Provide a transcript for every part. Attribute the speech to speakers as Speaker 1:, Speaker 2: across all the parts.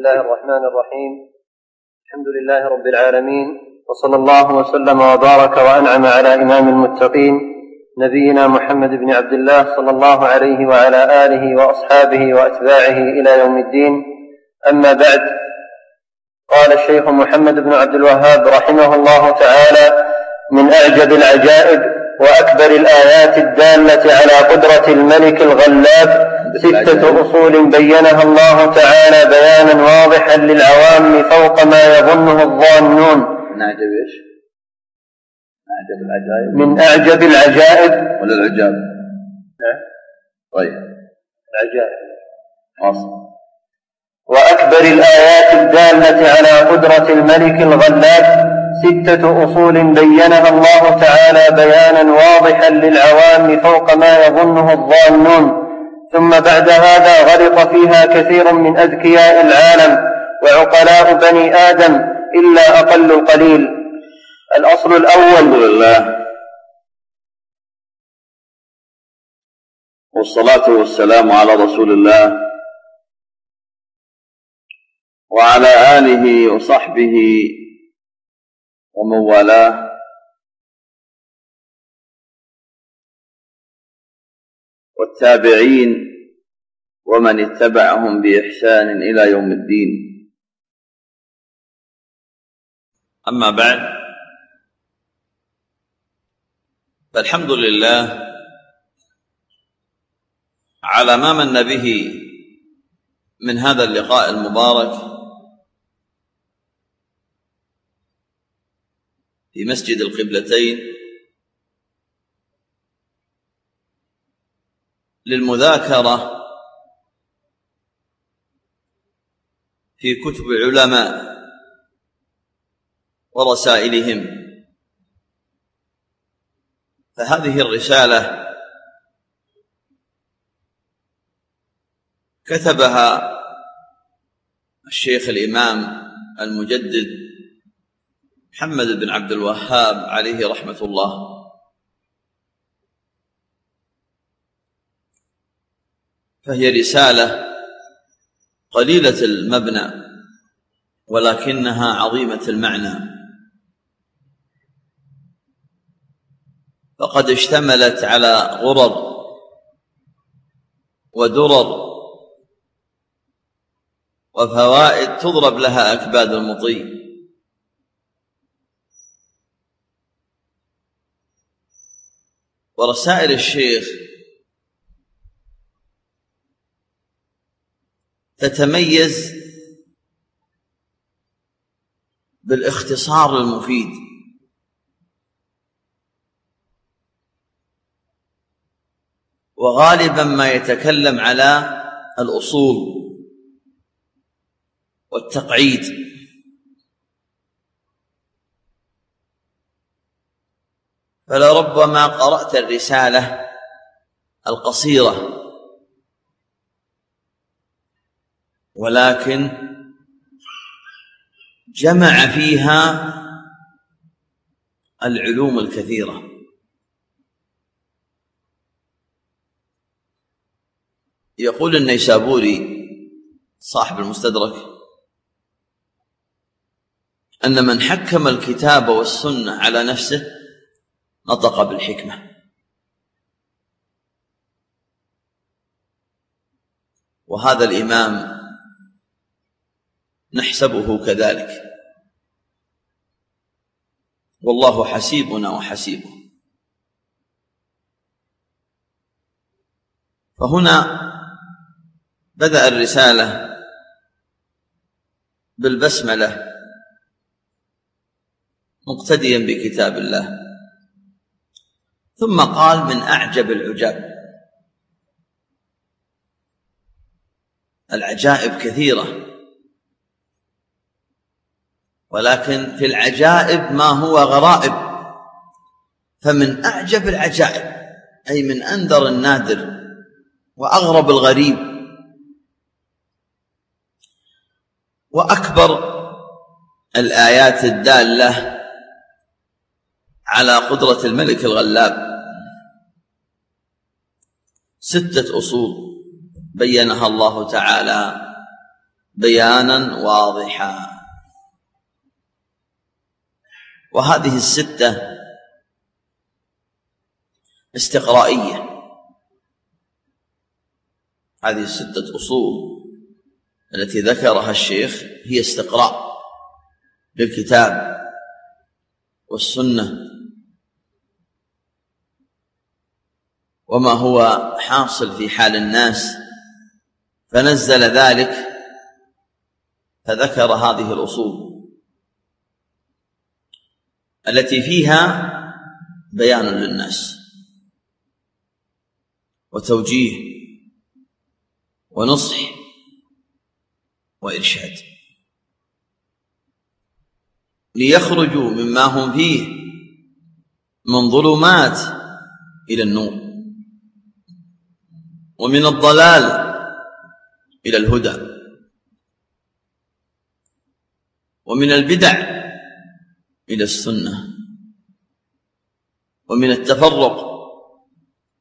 Speaker 1: الله الرحمن الرحيم الحمد لله رب العالمين وصلى الله وسلم وبارك وانعم على امام المتقين نبينا محمد بن عبد الله صلى الله عليه وعلى اله واصحابه واتباعه إلى يوم الدين اما بعد قال الشيخ محمد بن عبد الوهاب رحمه الله تعالى من اعجب العجائب واكبر الايات الداله على قدره الملك الغلاب ستة أصول بينها الله تعالى بيانا واضحا للعوام فوق ما يظنه الظانون.
Speaker 2: من أعجب إيش؟ أعجب العجائب.
Speaker 1: من أعجب العجائب.
Speaker 2: ولا العجاب؟ طيب.
Speaker 1: العجائب.
Speaker 2: واصل.
Speaker 1: وأكبر الآيات الدالة على قدرة الملك الغلاب. ستة أصول بينها الله تعالى بيانا واضحا للعوام فوق ما يظنه الظانون. ثم بعد هذا غرق فيها كثير من أذكياء العالم وعقلاء بني آدم إلا أقل القليل. الأصل الأول
Speaker 2: الحمد لله. والصلاة والسلام على رسول الله وعلى آله وصحبه ومن والاه. والتابعين ومن اتبعهم بإحسان إلى يوم الدين. أما بعد فالحمد لله على ما من به من هذا اللقاء المبارك في مسجد القبلتين. للمذاكرة في كتب علماء ورسائلهم. فهذه الرسالة كتبها الشيخ الإمام المجدد محمد بن عبد الوهاب عليه رحمة الله. فهي رسالة قليلة المبنى ولكنها عظيمة المعنى. فقد اشتملت على غرر ودرر وفوائد تضرب لها أكباد المطي ورسائل الشيخ تتميز بالاختصار المفيد. وغالبا ما يتكلم على الأصول والتقعيد. فلربما قرأت الرسالة القصيرة. ولكن جمع فيها العلوم الكثيرة. يقول النيسابوري صاحب المستدرك أن من حكم الكتاب والسنة على نفسه نطق بالحكمة. وهذا الإمام نحسبه كذلك. والله حسيبنا وحسيبه. فهنا بدأ الرسالة بالبسملة مقتديا بكتاب الله. ثم قال من أعجب العجاب. العجائب كثيرة. ولكن في العجائب ما هو غرائب. فمن أعجب العجائب أي من أندر النادر وأغرب الغريب. وأكبر الآيات الدالة على قدرة الملك الغلاب. ستة أصول بينها الله تعالى بيانا واضحا. وهذه الستة استقرائية. هذه السته أصول التي ذكرها الشيخ هي استقراء للكتاب والسنة. وما هو حاصل في حال الناس فنزل ذلك فذكر هذه الأصول. التي فيها بيان للناس وتوجيه ونصح وإرشاد. ليخرجوا مما هم فيه من ظلمات إلى النور ومن الضلال إلى الهدى ومن البدع إلى السنة ومن التفرق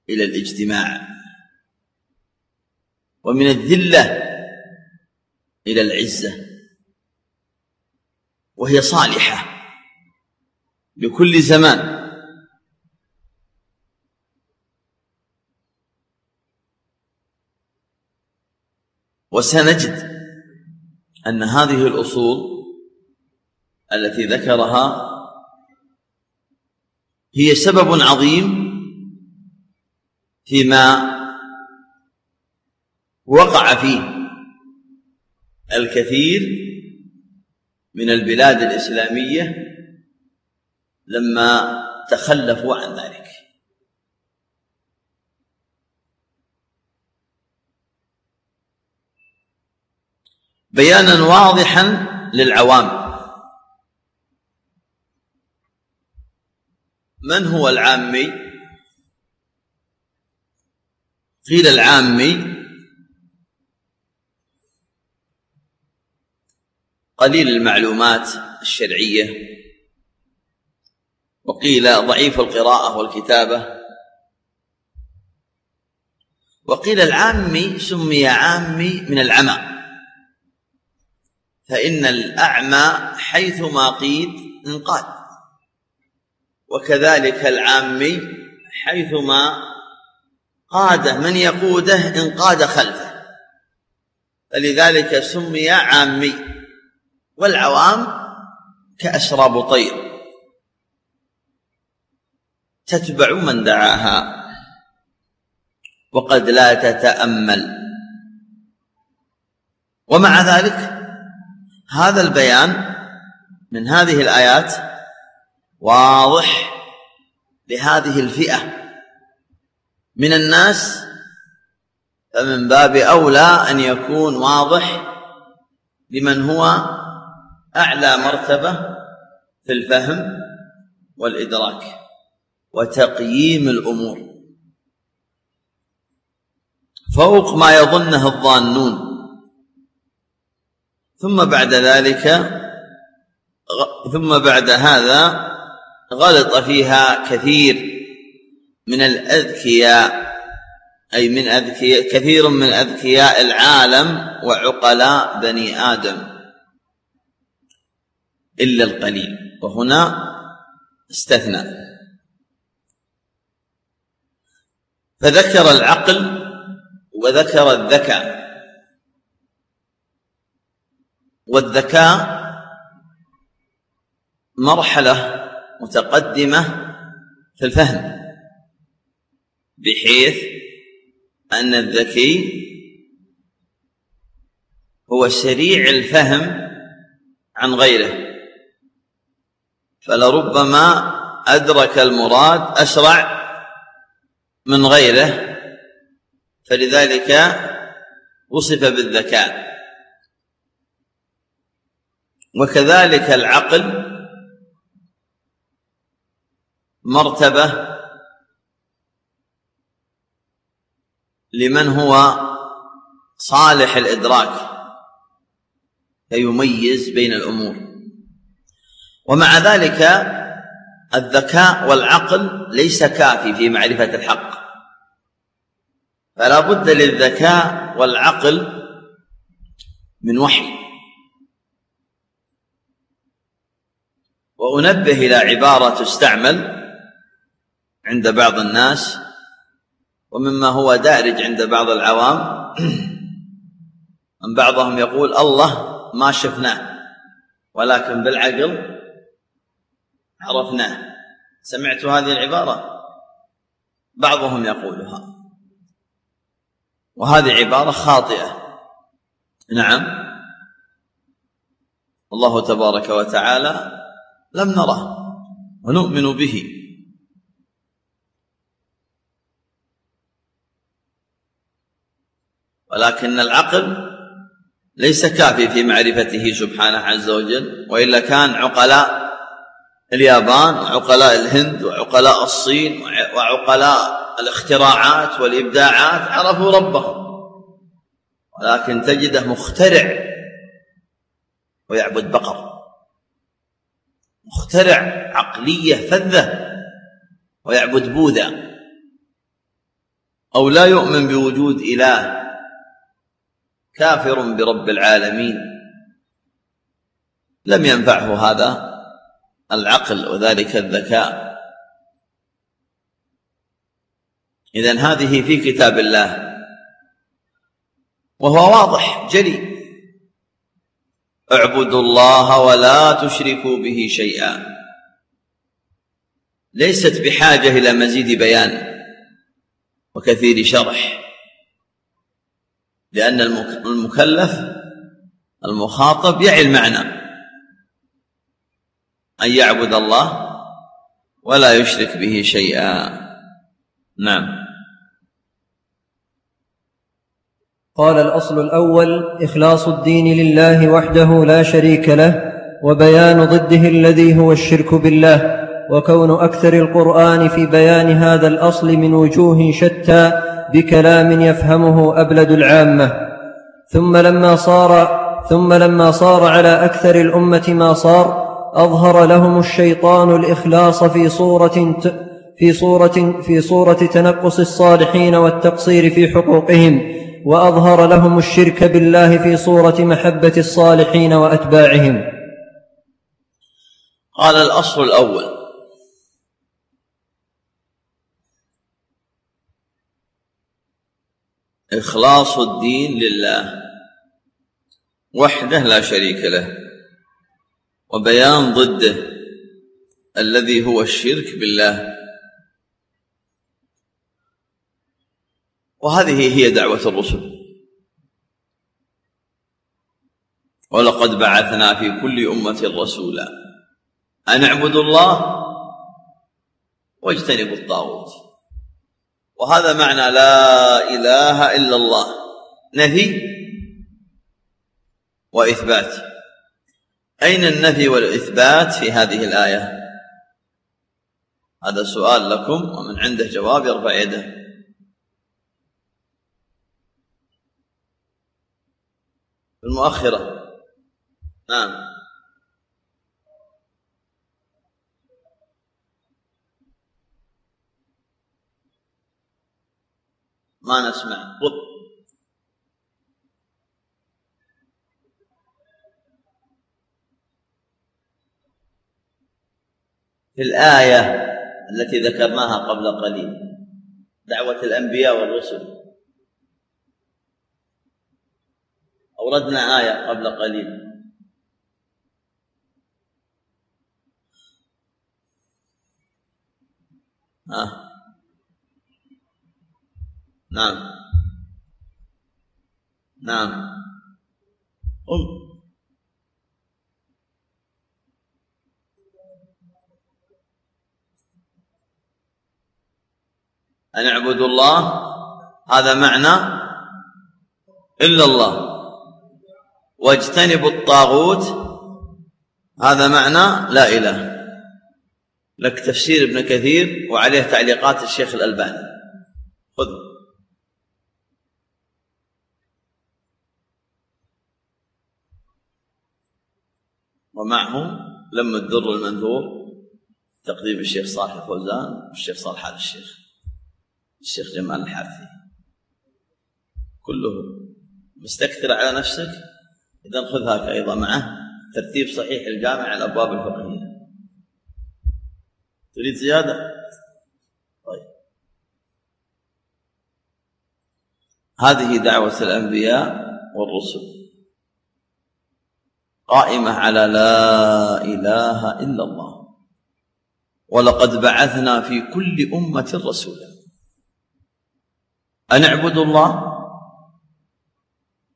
Speaker 2: إلى الاجتماع ومن الذلة إلى العزة وهي صالحة لكل زمان وسنجد أن هذه الأصول التي ذكرها هي سبب عظيم فيما وقع فيه الكثير من البلاد الإسلامية لما تخلفوا عن ذلك. بيانا واضحا للعوام. من هو العامي؟ قيل العامي. قليل المعلومات الشرعية. وقيل ضعيف القراءة والكتابة. وقيل العامي سمي عامي من العمى. فإن الأعمى حيثما قيد انقاد. وكذلك العامي حيثما قاده من يقوده؟ انقاد خلفه. فلذلك سمي عامي. والعوام كأسراب طير تتبع من دعاها. وقد لا تتأمل. ومع ذلك هذا البيان من هذه الآيات واضح لهذه الفئة. من الناس فمن باب أولى أن يكون واضح لمن هو أعلى مرتبة في الفهم والإدراك وتقييم الأمور. فوق ما يظنه الظانون. ثم بعد ذلك ثم بعد هذا غلط فيها كثير من الأذكياء أي من أذكياء كثير من أذكياء العالم وعقلاء بني آدم إلا القليل. وهنا استثنى. فذكر العقل وذكر الذكاء. والذكاء مرحلة متقدمة في الفهم بحيث أن الذكي هو سريع الفهم عن غيره. فلربما أدرك المراد اسرع من غيره فلذلك وصف بالذكاء. وكذلك العقل مرتبة لمن هو صالح الإدراك فيميز بين الأمور. ومع ذلك الذكاء والعقل ليس كافي في معرفة الحق. فلا بد للذكاء والعقل من وحي. وأنبه إلى عبارة تستعمل عند بعض الناس ومما هو دارج عند بعض العوام. أن بعضهم يقول الله ما شفناه ولكن بالعقل عرفناه. سمعت هذه العبارة؟ بعضهم يقولها. وهذه عبارة خاطئة. نعم. الله تبارك وتعالى لم نره ونؤمن به. ولكن العقل ليس كافي في معرفته سبحانه عز وجل وإلا كان عقلاء اليابان وعقلاء الهند وعقلاء الصين وعقلاء الاختراعات والإبداعات عرفوا ربهم. ولكن تجده مخترع ويعبد بقر. مخترع عقلية فذة ويعبد بوذا. أو لا يؤمن بوجود إله كافر برب العالمين. لم ينفعه هذا العقل وذلك الذكاء. إذن هذه في كتاب الله. وهو واضح جلي اعبدوا الله ولا تشركوا به شيئا. ليست بحاجة إلى مزيد بيان وكثير شرح. لأن المكلف المخاطب يعي المعنى. أن يعبد الله ولا يشرك به شيئا. نعم.
Speaker 3: قال الأصل الأول إخلاص الدين لله وحده لا شريك له وبيان ضده الذي هو الشرك بالله. وكون أكثر القرآن في بيان هذا الأصل من وجوه شتى بكلام يفهمه أبلد العامة. ثم لما صار ثم لما صار على أكثر الأمة ما صار أظهر لهم الشيطان الإخلاص في صورة في صورة في صورة تنقص الصالحين والتقصير في حقوقهم وأظهر لهم الشرك بالله في صورة محبة الصالحين وأتباعهم.
Speaker 2: قال الأصل الأول إخلاص الدين لله وحده لا شريك له وبيان ضده الذي هو الشرك بالله. وهذه هي دعوة الرسل. ولقد بعثنا في كل أمة رسولا أن اعبدوا الله واجتنبوا الطاغوت. وهذا معنى لا إله إلا الله. نفي وإثبات. أين النفي والإثبات في هذه الآية؟ هذا سؤال لكم ومن عنده جواب يرفع يده. المؤخرة. نعم. ما نسمع. في الآية التي ذكرناها قبل قليل. دعوة الأنبياء والرسل. أوردنا آية قبل قليل. آه. نعم. نعم. قم أن اعبدوا الله؟ هذا معنى إلا الله. واجتنبوا الطاغوت؟ هذا معنى لا إله. لك تفسير ابن كثير وعليه تعليقات الشيخ الألباني. خذ. ومعه لم الدر المنثور تقديم الشيخ صالح الفوزان والشيخ صالح آل الشيخ. الشيخ جمال الحارثي كله مستكثر على نفسك. إذا خذها أيضا معه. ترتيب صحيح الجامع الأبواب الفقهية. تريد زيادة؟ طيب. هذه دعوة الأنبياء والرسل. قائمة على لا إله إلا الله. ولقد بعثنا في كل أمة رسولا. أن اعبدوا الله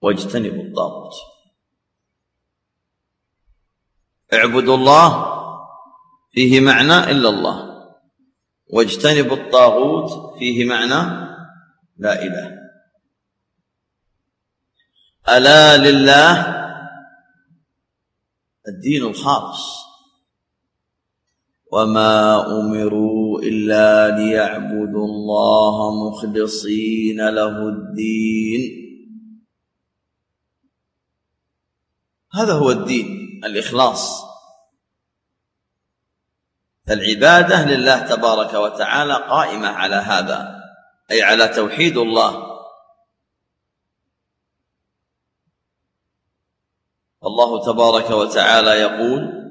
Speaker 2: واجتنبوا الطاغوت. اعبدوا الله فيه معنى إلا الله. واجتنبوا الطاغوت فيه معنى لا إله. ألا لله الدين الخالص. وما امروا الا ليعبدوا الله مخلصين له الدين. هذا هو الدين الإخلاص. فالعبادة لله تبارك وتعالى قائمة على هذا أي على توحيد الله. الله تبارك وتعالى يقول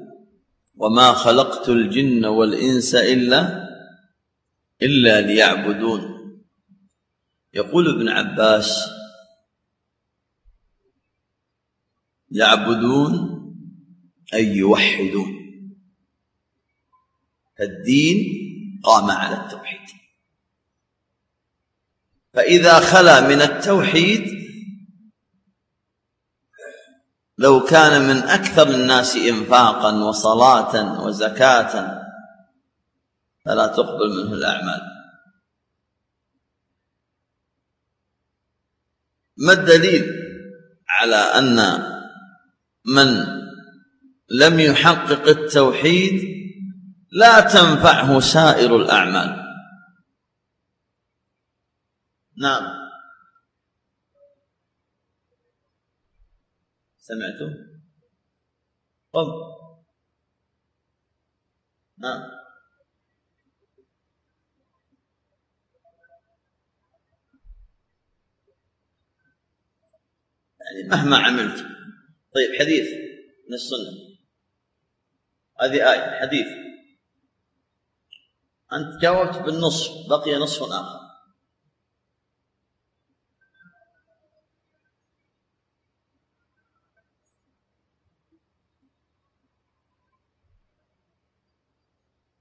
Speaker 2: وما خلقت الجن والإنس إلا إلا ليعبدون. يقول ابن عباس يعبدون أي يوحدون. الدين قام على التوحيد. فإذا خلا من التوحيد لو كان من أكثر الناس انفاقا وصلاه وزكاه فلا تقبل منه الأعمال. ما الدليل على أن من لم يحقق التوحيد لا تنفعه سائر الأعمال؟ نعم. سمعتم؟ قم نعم. يعني مهما عملت. طيب حديث من السنة. هذه آية حديث. أنت جاوبت بالنصف بقي نصف آخر.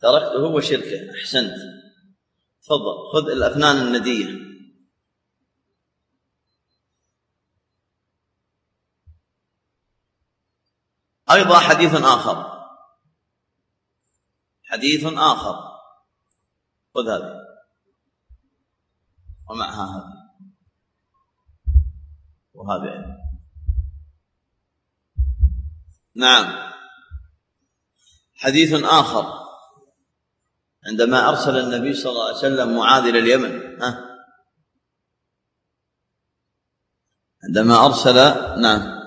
Speaker 2: تركته وشركه أحسنت. تفضل خذ الأفنان الندية. أيضا حديث آخر. حديث آخر. خذ هذا ومعها هذا وهذا نعم. حديث آخر. عندما أرسل النبي صلى الله عليه وسلم معاذ إلى اليمن ها؟ عندما أرسل نعم.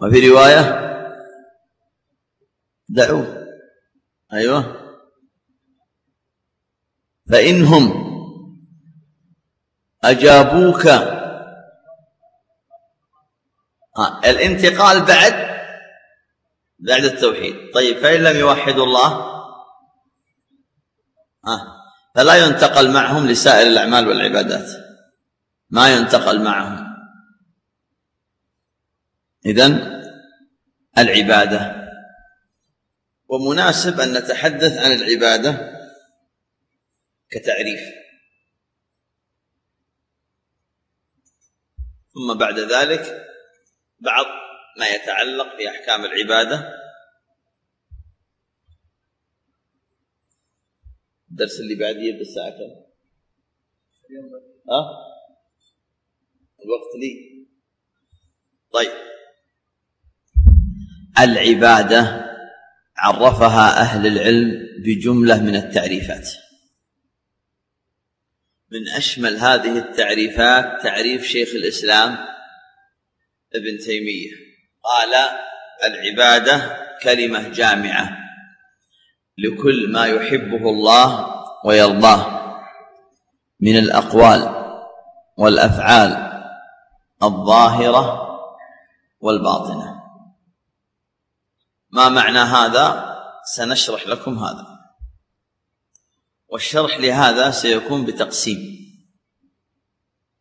Speaker 2: وفي رواية دعوه. أيوه. فإنهم أجابوك ها الانتقال بعد بعد التوحيد. طيب فإن لم يوحدوا الله ها فلا ينتقل معهم لسائر الأعمال والعبادات. ما ينتقل معهم. إذن العبادة. ومناسب أن نتحدث عن العبادة كتعريف. ثم بعد ذلك بعض ما يتعلق في احكام العبادة الدرس اللي بعد يبدا الساعة كم؟ ها؟ الوقت لي طيب العبادة عرفها أهل العلم بجملة من التعريفات من أشمل هذه التعريفات تعريف شيخ الإسلام ابن تيمية. قال العبادة كلمة جامعة لكل ما يحبه الله ويرضاه من الأقوال والأفعال الظاهرة والباطنة. ما معنى هذا؟ سنشرح لكم هذا. والشرح لهذا سيكون بتقسيم.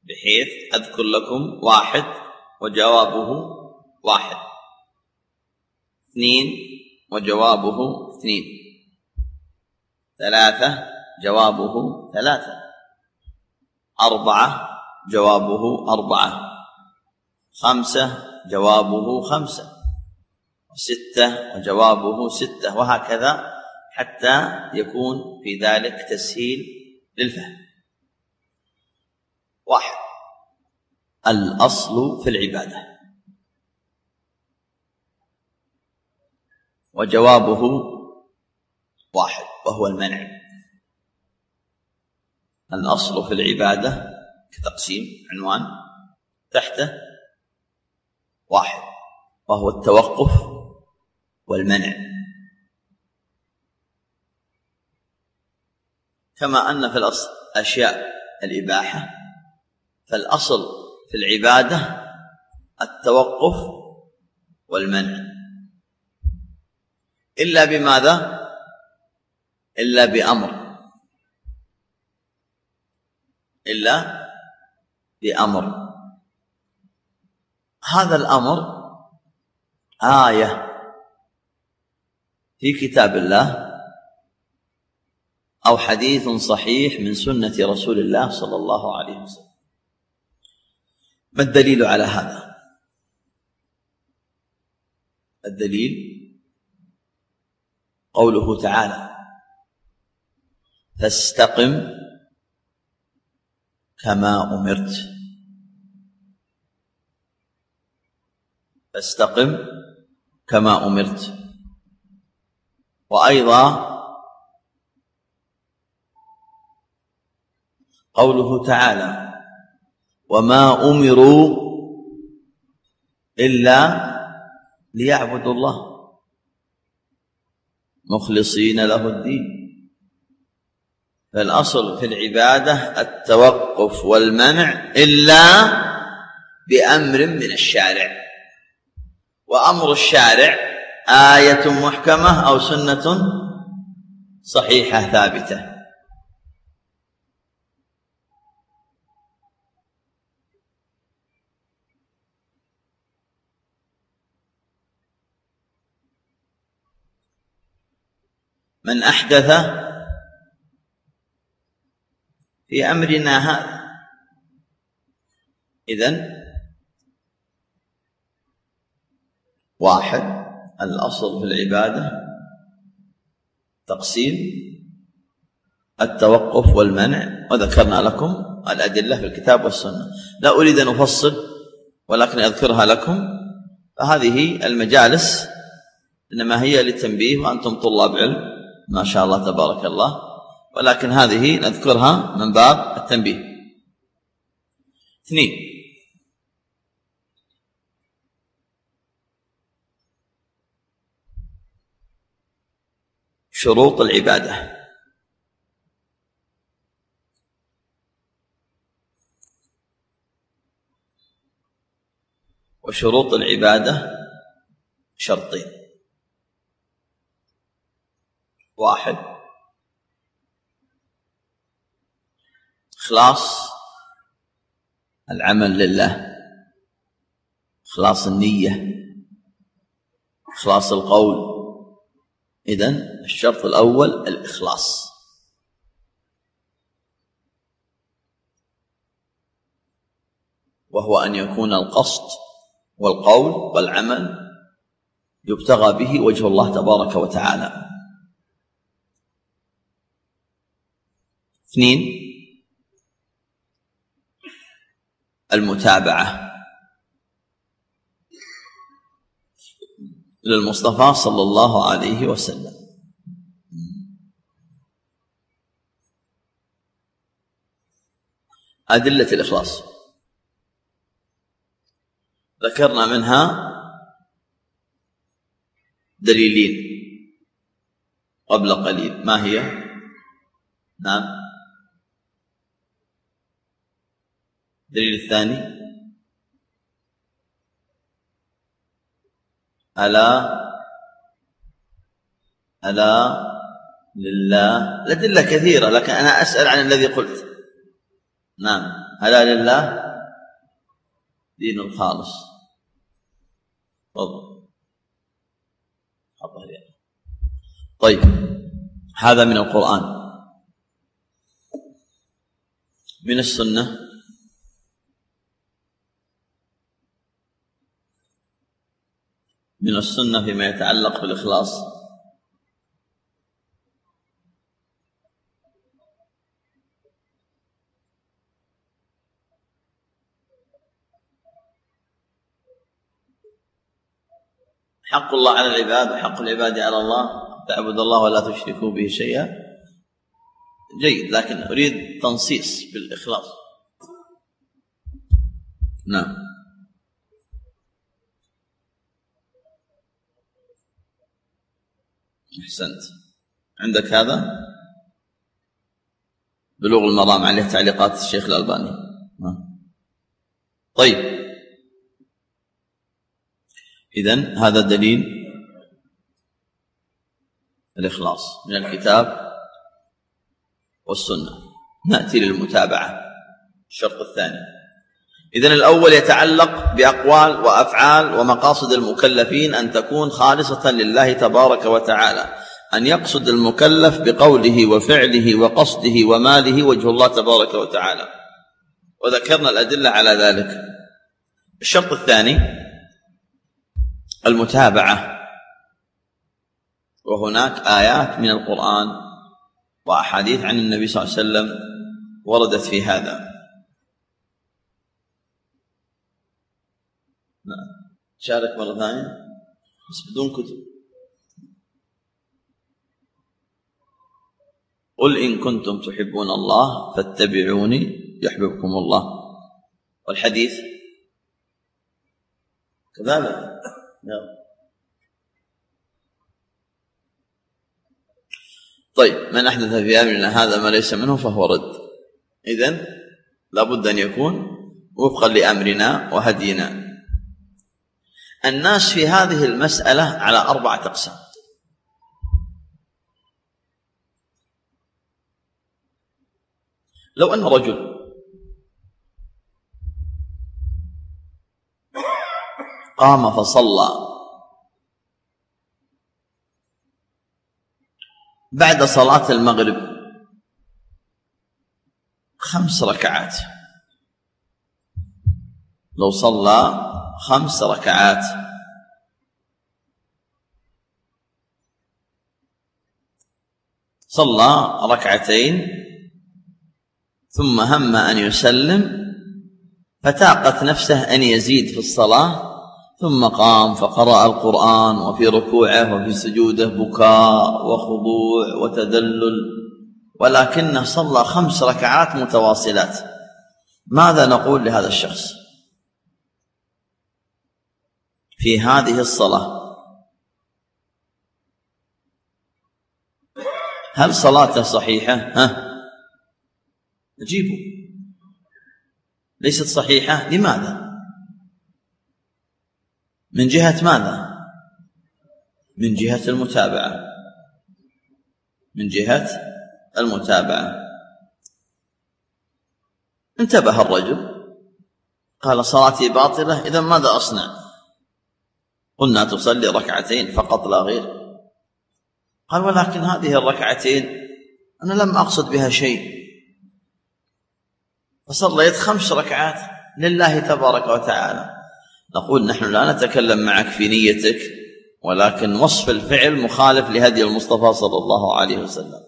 Speaker 2: بحيث أذكر لكم واحد وجوابه واحد. اثنين وجوابه اثنين. ثلاثة جوابه ثلاثة. أربعة جوابه أربعة. خمسة جوابه خمسة. ستة وجوابه ستة. وهكذا حتى يكون في ذلك تسهيل للفهم. واحد. الأصل في العبادة. وجوابه واحد وهو المنع. الأصل في العبادة كتقسيم عنوان تحته واحد وهو التوقف والمنع. كما أن في الأصل أشياء الإباحة فالأصل في العبادة التوقف والمنع. إلا بماذا؟ إلا بأمر. إلا بأمر. هذا الأمر آية في كتاب الله أو حديث صحيح من سنة رسول الله صلى الله عليه وسلم. ما الدليل على هذا؟ الدليل قوله تعالى فاستقم كما أمرت. فاستقم كما أمرت. وأيضا قوله تعالى وما امروا الا ليعبدوا الله. مخلصين له الدين. فالاصل في العباده التوقف والمنع الا بامر من الشارع. وامر الشارع إيه محكمه أو سنه صحيحه ثابته. من أحدث في أمرنا هذا. إذن واحد الأصل في العبادة تقسيم التوقف والمنع. وذكرنا لكم الأدلة في الكتاب والسنة. لا أريد أن أفصل ولكن أذكرها لكم. فهذه المجالس إنما هي للتنبيه وأنتم طلاب علم. ما شاء الله تبارك الله. ولكن هذه نذكرها من باب التنبيه. اثنين. شروط العبادة. وشروط العبادة شرطين. واحد. إخلاص العمل لله. إخلاص النية. إخلاص القول. إذن الشرط الأول الإخلاص. وهو أن يكون القصد والقول والعمل يبتغى به وجه الله تبارك وتعالى. اثنين. المتابعة. للمصطفى صلى الله عليه وسلم. أدلة الإخلاص. ذكرنا منها دليلين قبل قليل. ما هي؟ نعم. الدليل الثاني. ألا ألا لله. الأدلة كثيرة لكن أنا أسأل عن الذي قلت. نعم. ألا لله. دين الخالص. تفضل طيب. هذا من القرآن. من السنة. من السنة فيما يتعلق بالإخلاص. حق الله على العباد وحق العباد على الله. تعبد الله ولا تشركوا به شيئا. جيد لكن أريد تنصيص بالإخلاص. نعم. أحسنت. عندك هذا؟ بلوغ المرام عليه تعليقات الشيخ الألباني. نعم. طيب. إذن هذا دليل الإخلاص من الكتاب والسنة. نأتي للمتابعة. الشرط الثاني. إذن الأول يتعلق بأقوال وأفعال ومقاصد المكلفين أن تكون خالصة لله تبارك وتعالى. أن يقصد المكلف بقوله وفعله وقصده وماله وجه الله تبارك وتعالى. وذكرنا الأدلة على ذلك. الشرط الثاني المتابعة. وهناك آيات من القرآن وأحاديث عن النبي صلى الله عليه وسلم وردت في هذا نعم شارك مرة ثانية. بس بدون كتب. قل إن كنتم تحبون الله فاتبعوني يحببكم الله. والحديث؟ كذلك. نعم. طيب من أحدث في أمرنا هذا ما ليس منه فهو رد. إذن لابد أن يكون وفقا لأمرنا وهدينا. الناس في هذه المسألة على أربعة أقسام. لو أن رجل قام فصلى بعد صلاة المغرب خمس ركعات لو صلى خمس ركعات. صلى ركعتين ثم هم أن يسلم فتاقت نفسه أن يزيد في الصلاة ثم قام فقرأ القرآن وفي ركوعه وفي سجوده بكاء وخضوع وتدلل ولكنه صلى خمس ركعات متواصلات. ماذا نقول لهذا الشخص؟ في هذه الصلاة. هل صلاته صحيحة؟ ها؟ أجيبوا ليست صحيحة؟ لماذا؟ من جهة ماذا؟ من جهة المتابعة. من جهة المتابعة. انتبه الرجل. قال صلاتي باطلة إذا ماذا أصنع؟ قلنا تصلي ركعتين فقط لا غير. قال ولكن هذه الركعتين أنا لم أقصد بها شيء. فصليت خمس ركعات لله تبارك وتعالى. نقول نحن لا نتكلم معك في نيتك ولكن وصف الفعل مخالف لهدي المصطفى صلى الله عليه وسلم.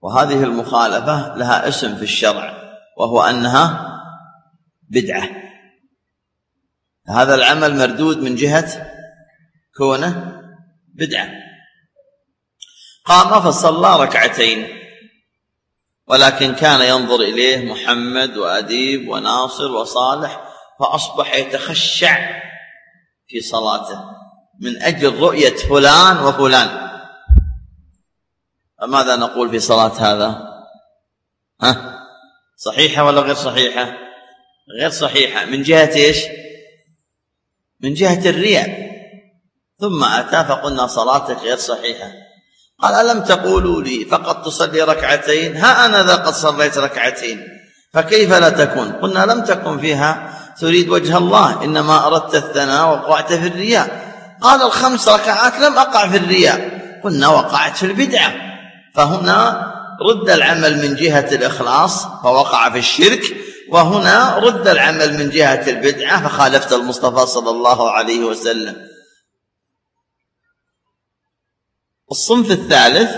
Speaker 2: وهذه المخالفة لها اسم في الشرع وهو أنها بدعة. هذا العمل مردود من جهة كونه بدعة. قام فصلى ركعتين ولكن كان ينظر إليه محمد وأديب وناصر وصالح فأصبح يتخشع في صلاته من أجل رؤية فلان وفلان. فماذا نقول في صلاة هذا؟ ها؟ صحيحة ولا غير صحيحة؟ غير صحيحة. من جهة إيش؟ من جهة الرياء. ثم أتى فقلنا صلاتك غير صحيحة. قال ألم تقولوا لي فقط تصلي ركعتين؟ ها أنا ذا قد صليت ركعتين. فكيف لا تكون؟ قلنا لم تكن فيها. تريد وجه الله إنما أردت الثناء وقعت في الرياء. قال الخمس ركعات لم أقع في الرياء. قلنا وقعت في البدعة. فهنا رد العمل من جهة الإخلاص فوقع في الشرك. وهنا رد العمل من جهة البدعة فخالفت المصطفى صلى الله عليه وسلم. الصنف الثالث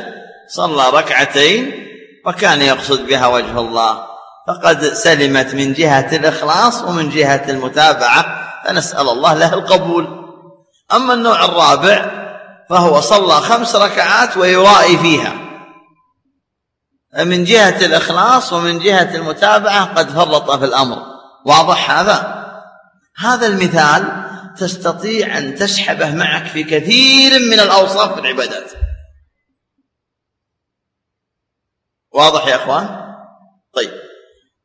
Speaker 2: صلى ركعتين وكان يقصد بها وجه الله. فقد سلمت من جهة الإخلاص ومن جهة المتابعة فنسأل الله له القبول. أما النوع الرابع فهو صلى خمس ركعات ويرائي فيها. من جهة الإخلاص ومن جهة المتابعة قد فرط في الأمر. واضح هذا؟ هذا المثال تستطيع أن تسحبه معك في كثير من الأوصاف في العبادات. واضح يا أخوان؟ طيب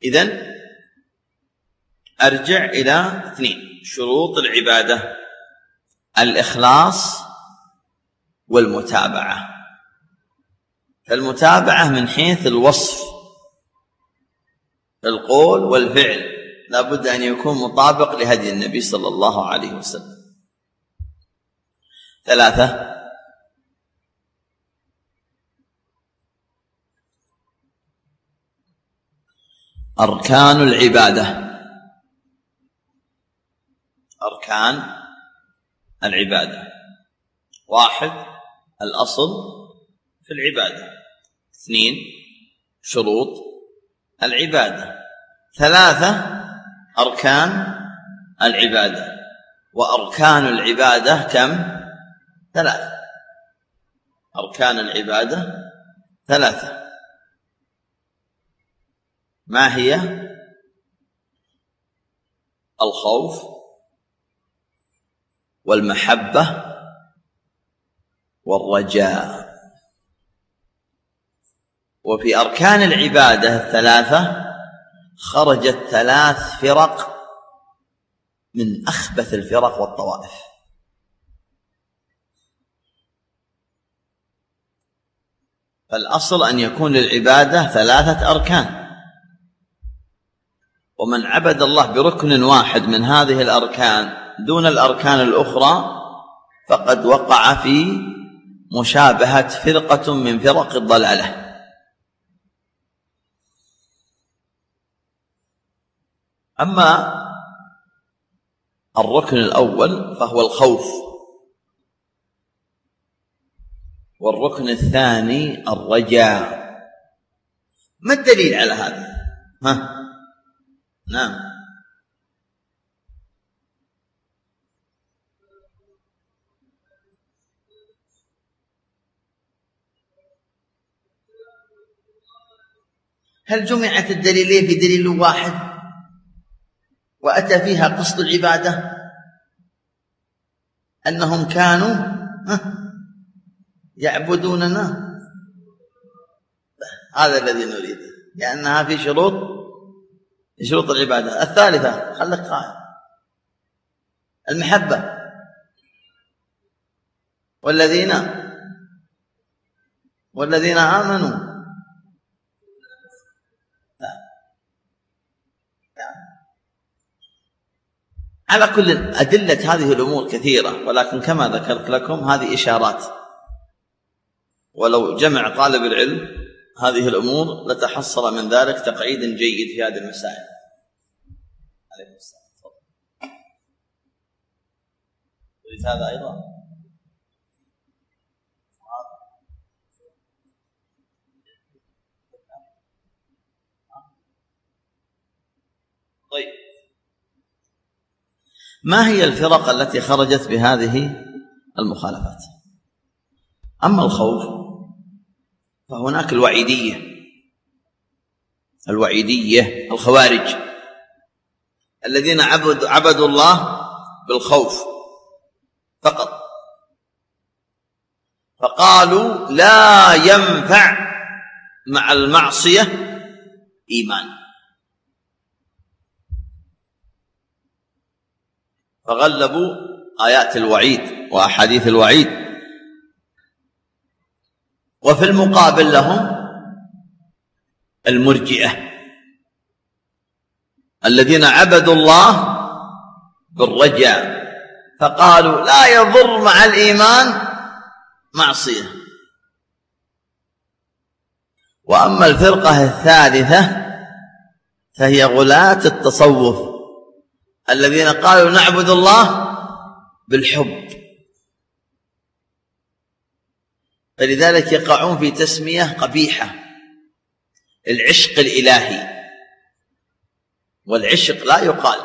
Speaker 2: إذن أرجع إلى اثنين شروط العبادة الإخلاص والمتابعة. المتابعة من حيث الوصف القول والفعل. لا بد أن يكون مطابق لهدي النبي صلى الله عليه وسلم. ثلاثة أركان العبادة. أركان العبادة. واحد الأصل في العبادة. اثنين شروط العبادة. ثلاثة أركان العبادة. وأركان العبادة كم؟ ثلاثة. أركان العبادة ثلاثة. ما هي؟ الخوف والمحبة والرجاء. وفي أركان العبادة الثلاثة خرجت ثلاث فرق من أخبث الفرق والطوائف. فالأصل أن يكون للعبادة ثلاثة أركان. ومن عبد الله بركن واحد من هذه الأركان دون الأركان الأخرى فقد وقع في مشابهة فرقة من فرق الضلالة. أما الركن الأول فهو الخوف. والركن الثاني الرجاء. ما الدليل على هذا؟ ها؟ نعم. هل جمعت الدليلين في دليل واحد؟ وأتى فيها قصد العبادة. أنهم كانوا يعبدوننا. هذا الذي نريده لأنها في شروط شروط العبادة. الثالثة خلك قائم. المحبة. والذين والذين آمنوا على كل أدلة هذه الأمور كثيرة ولكن كما ذكرت لكم هذه إشارات. ولو جمع طالب العلم هذه الأمور لتحصل من ذلك تقعيد جيد في هذه المسائل. عليكم السلام. هذا أيضا طيب ما هي الفرق التي خرجت بهذه المخالفات؟ أما الخوف فهناك الوعيدية الوعيدية الخوارج الذين عبدوا عبدوا الله بالخوف فقط. فقالوا لا ينفع مع المعصية إيمان. فغلبوا آيات الوعيد وأحاديث الوعيد. وفي المقابل لهم المرجئة الذين عبدوا الله بالرجاء فقالوا لا يضر مع الإيمان معصية. وأما الفرقة الثالثة فهي غلاة التصوف. الذين قالوا نعبد الله بالحب. فلذلك يقعون في تسمية قبيحة العشق الإلهي. والعشق لا يقال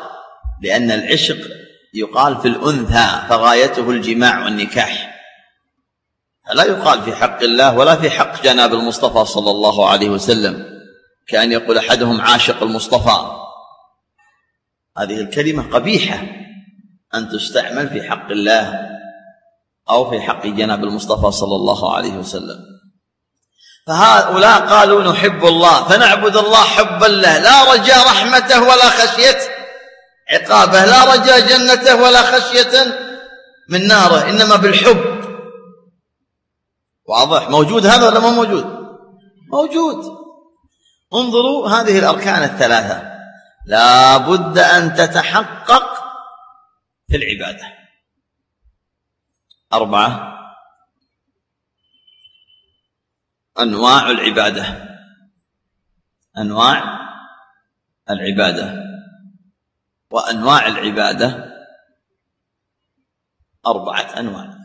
Speaker 2: لأن العشق يقال في الأنثى فغايته الجماع والنكاح. لا يقال في حق الله ولا في حق جناب المصطفى صلى الله عليه وسلم كأن يقول أحدهم عاشق المصطفى. هذه الكلمة قبيحة أن تستعمل في حق الله أو في حق جناب المصطفى صلى الله عليه وسلم. فهؤلاء قالوا نحب الله فنعبد الله حبا له لا رجاء رحمته ولا خشية عقابه لا رجاء جنته ولا خشية من ناره إنما بالحب. واضح؟ موجود هذا ولا ما موجود؟ موجود. انظروا هذه الأركان الثلاثة. لا بد أن تتحقق في العبادة. أربعة أنواع العبادة. أنواع العبادة. وأنواع العبادة أربعة أنواع.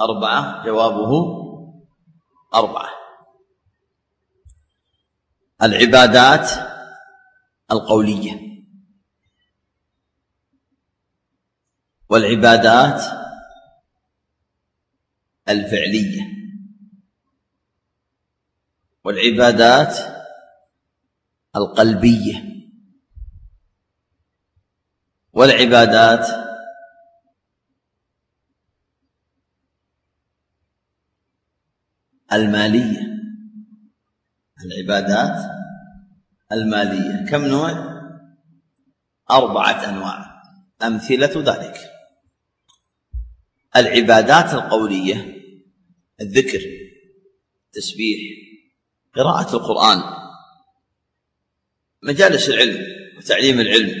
Speaker 2: أربعة جوابه أربعة. العبادات القولية. والعبادات الفعلية. والعبادات القلبية. والعبادات المالية. العبادات المالية. كم نوع؟ أربعة أنواع. أمثلة ذلك. العبادات القولية الذكر التسبيح قراءة القرآن مجالس العلم وتعليم العلم.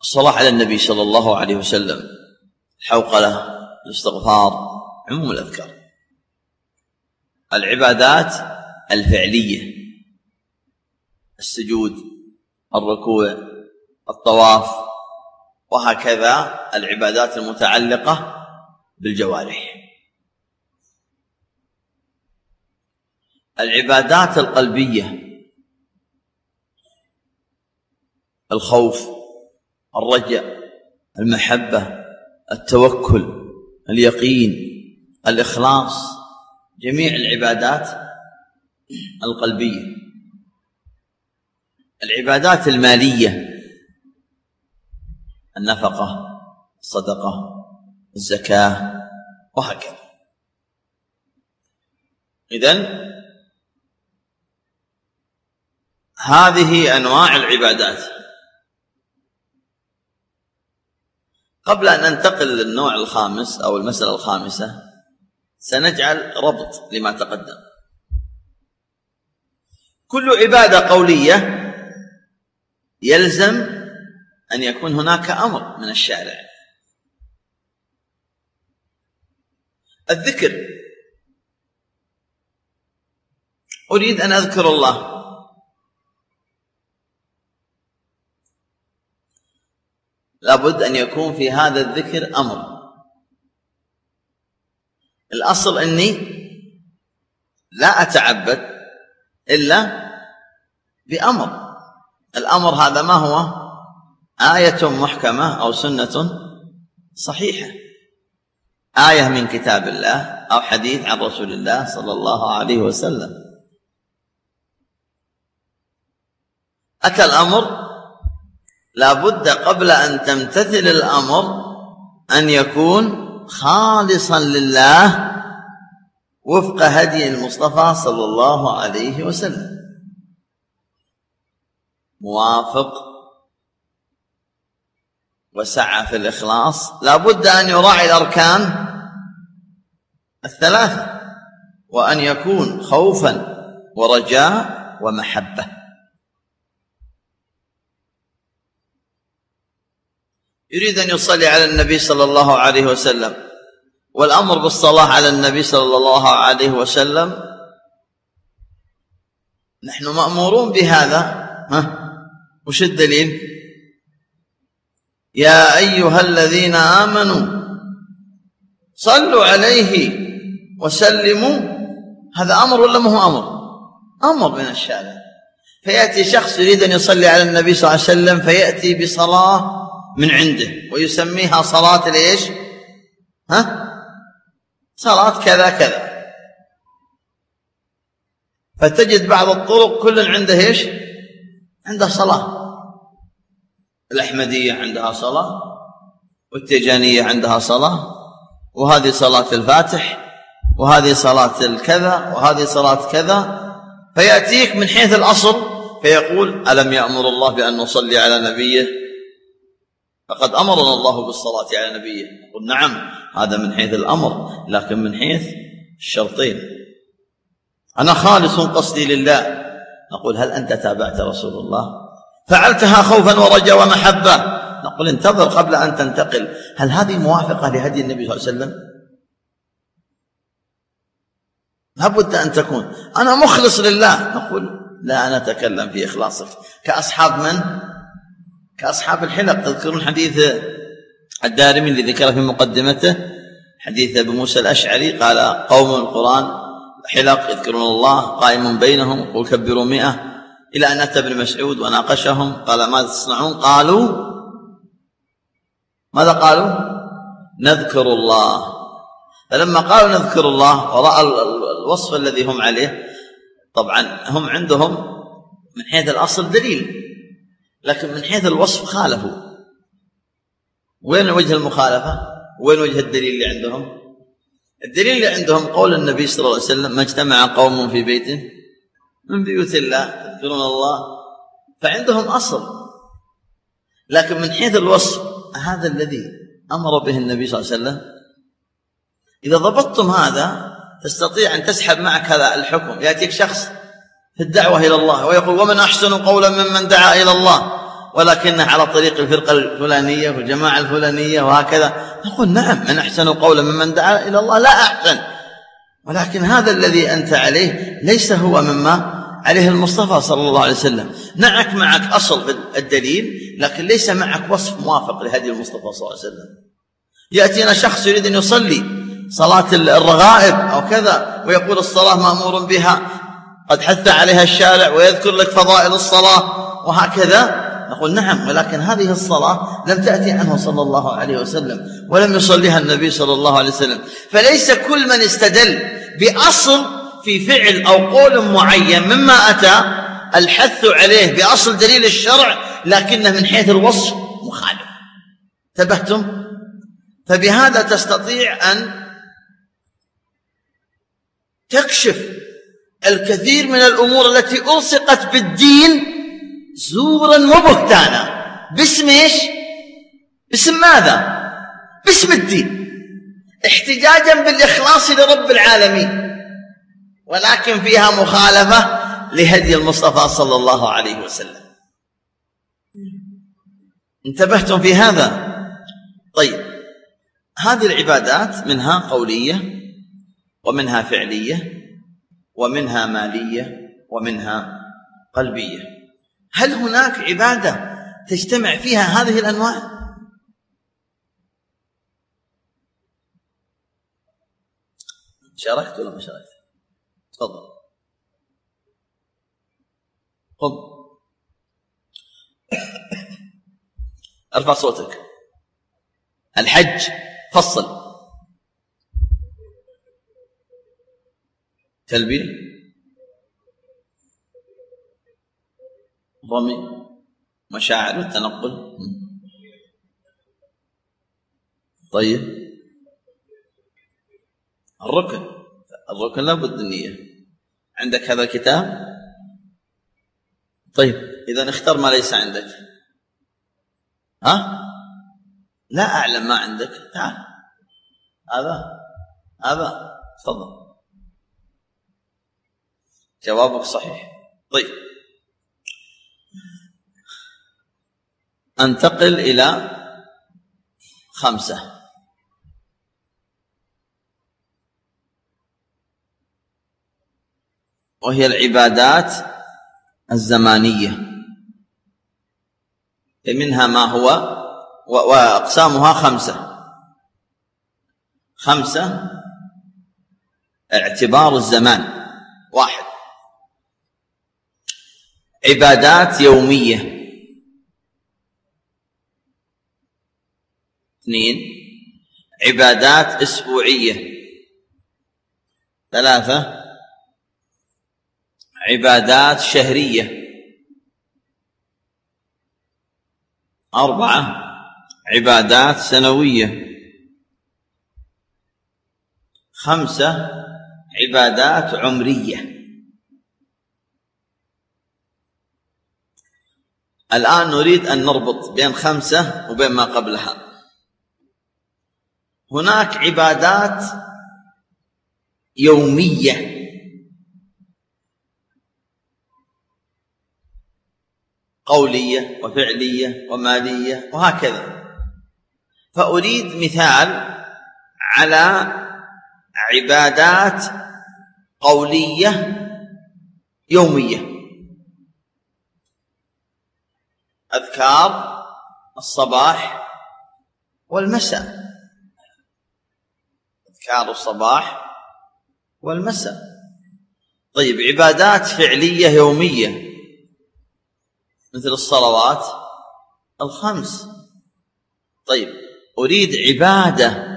Speaker 2: الصلاة على النبي صلى الله عليه وسلم الحوقلة الاستغفار عموم الأذكار. العبادات الفعلية السجود الركوع الطواف وهكذا العبادات المتعلقة بالجوارح. العبادات القلبية الخوف الرجاء المحبة التوكل اليقين الإخلاص جميع العبادات القلبية. العبادات المالية النفقة الصدقة الزكاة وهكذا. إذن هذه أنواع العبادات. قبل أن ننتقل للنوع الخامس أو المسألة الخامسة سنجعل ربط لما تقدم. كل عبادة قولية يلزم أن يكون هناك أمر من الشارع. الذكر. أريد أن أذكر الله. لابد أن يكون في هذا الذكر أمر. الأصل أني لا أتعبد إلا بأمر. الأمر هذا ما هو؟ آية محكمة أو سنة صحيحة. آية من كتاب الله أو حديث عن رسول الله صلى الله عليه وسلم. أتى الأمر؟ لا بد قبل أن تمتثل الأمر أن يكون خالصا لله وفق هدي المصطفى صلى الله عليه وسلم. موافق. وسعى في الإخلاص. لابد أن يراعي الأركان الثلاثة وأن يكون خوفا ورجاء ومحبة. يريد أن يصلي على النبي صلى الله عليه وسلم والأمر بالصلاة على النبي صلى الله عليه وسلم نحن مأمورون بهذا. ها؟ وش الدليل؟ يا أيها الذين آمنوا صلوا عليه وسلموا. هذا أمر ولا ما هو أمر؟ أمر من الشارع. فيأتي شخص يريد أن يصلي على النبي صلى الله عليه وسلم فيأتي بصلاة من عنده ويسميها صلاة ليش ها؟ صلاة كذا كذا. فتجد بعض الطرق كل عنده إيش؟ عنده صلاة. الأحمدية عندها صلاة والتيجانية عندها صلاة وهذه صلاة الفاتح وهذه صلاة الكذا وهذه صلاة كذا. فيأتيك من حيث الأصل فيقول ألم يأمر الله بأن نصلي على نبيه؟ فقد أمرنا الله بالصلاة على نبيه. نقول نعم هذا من حيث الأمر لكن من حيث الشرطين. أنا خالص قصدي لله. نقول هل أنت تابعت رسول الله؟ فعلتها خوفا ورجاء ومحبة. نقول انتظر قبل أن تنتقل. هل هذه موافقة لهدي النبي صلى الله عليه وسلم؟ لابد أن تكون. أنا مخلص لله. نقول لا أنا أتكلم في إخلاصك. كأصحاب من؟ كأصحاب الحلق تذكرون حديث الدارمي اللي ذكر في مقدمته حديث أبو موسى الأشعري قال قوم القرآن حلق يذكرون الله قائم بينهم قل كبروا مئة إلى أن أتى ابن مسعود وناقشهم قال ماذا تصنعون؟ قالوا ماذا قالوا؟ نذكر الله. فلما قالوا نذكر الله ورأى الوصف الذي هم عليه طبعا هم عندهم من حيث الأصل دليل. لكن من حيث الوصف خالفوا. وين وجه المخالفة؟ وين وجه الدليل اللي عندهم؟ الدليل اللي عندهم قول النبي صلى الله عليه وسلم ما اجتمع قوم في بيت من بيوت الله يذكرون الله. فعندهم أصل. لكن من حيث الوصف هذا الذي أمر به النبي صلى الله عليه وسلم؟ إذا ضبطتم هذا تستطيع أن تسحب معك هذا الحكم. يأتيك شخص في الدعوة إلى الله. ويقول ومن أحسن قولا ممن دعا إلى الله. ولكنه على طريق الفرقة الفلانية والجماعة الفلانية وهكذا. نقول نعم من أحسن قولا ممن دعا إلى الله لا أحسن. ولكن هذا الذي أنت عليه ليس هو مما عليه المصطفى صلى الله عليه وسلم. معك معك أصل في الدليل لكن ليس معك وصف موافق لهدي المصطفى صلى الله عليه وسلم. يأتينا شخص يريد أن يصلي صلاة الرغائب أو كذا ويقول الصلاة مأمور بها. قد حث عليها الشارع ويذكر لك فضائل الصلاة وهكذا؟ نقول نعم ولكن هذه الصلاة لم تأتي عنه صلى الله عليه وسلم ولم يصليها النبي صلى الله عليه وسلم. فليس كل من استدل بأصل في فعل أو قول معين مما أتى الحث عليه بأصل دليل الشرع لكنه من حيث الوصف مخالف. انتبهتم؟ فبهذا تستطيع أن تكشف الكثير من الأمور التي ألصقت بالدين زورا وبهتانا. باسم إيش؟ باسم ماذا؟ باسم الدين. احتجاجا بالإخلاص لرب العالمين. ولكن فيها مخالفة لهدي المصطفى صلى الله عليه وسلم. انتبهتم في هذا؟ طيب. هذه العبادات منها قولية ومنها فعلية. ومنها مالية ومنها قلبية. هل هناك عبادة تجتمع فيها هذه الأنواع؟ شاركت ولا ما شاركت؟ تفضل. قم. أرفع صوتك. الحج. فصل تلبية؟ ضمي؟ مشاعر التنقل؟ طيب. الركن. الركن لابد النية عندك هذا الكتاب؟ طيب. إذا اختر ما ليس عندك. ها؟ لا أعلم ما عندك. تعال هذا. هذا. تفضل. جوابك صحيح. طيب. أنتقل إلى خمسة. وهي العبادات الزمانية. منها ما هو؟ وأقسامها خمسة. خمسة اعتبار الزمان. واحد. عبادات يومية. اثنين عبادات أسبوعية. ثلاثة عبادات شهرية. أربعة عبادات سنوية. خمسة عبادات عمرية. الآن نريد أن نربط بين خمسة وبين ما قبلها. هناك عبادات يومية. قولية وفعلية ومالية وهكذا. فأريد مثال على عبادات قولية يومية. اذكار الصباح والمساء. أذكار الصباح والمساء. طيب عبادات فعلية يومية مثل الصلوات الخمس. طيب أريد عبادة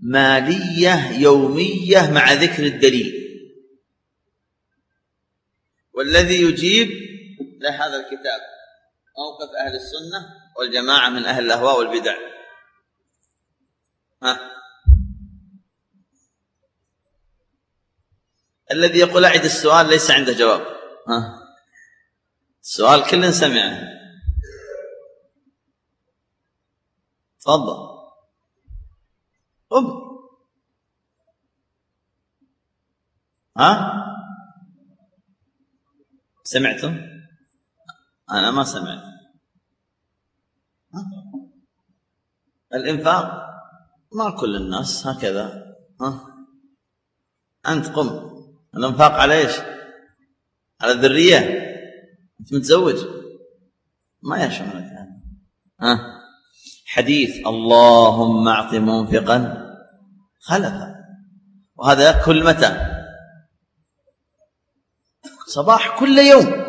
Speaker 2: مالية يومية مع ذكر الدليل. والذي يجيب لهذا الكتاب. موقف أهل السنة والجماعة من أهل الأهواء والبدع. ها؟ الذي يقول أعد السؤال ليس عنده جواب. ها؟ السؤال كل سمعه. تفضل. قم. ها؟ سمعتم؟ أنا ما سمعت؟ الإنفاق ما كل الناس هكذا. ها؟ أنت قم. الإنفاق على إيش؟ على الذرية. أنت متزوج. ما يشملك هذا. ها؟ حديث اللهم أعط منفقا خلفا. وهذا كل متى؟ صباح كل يوم.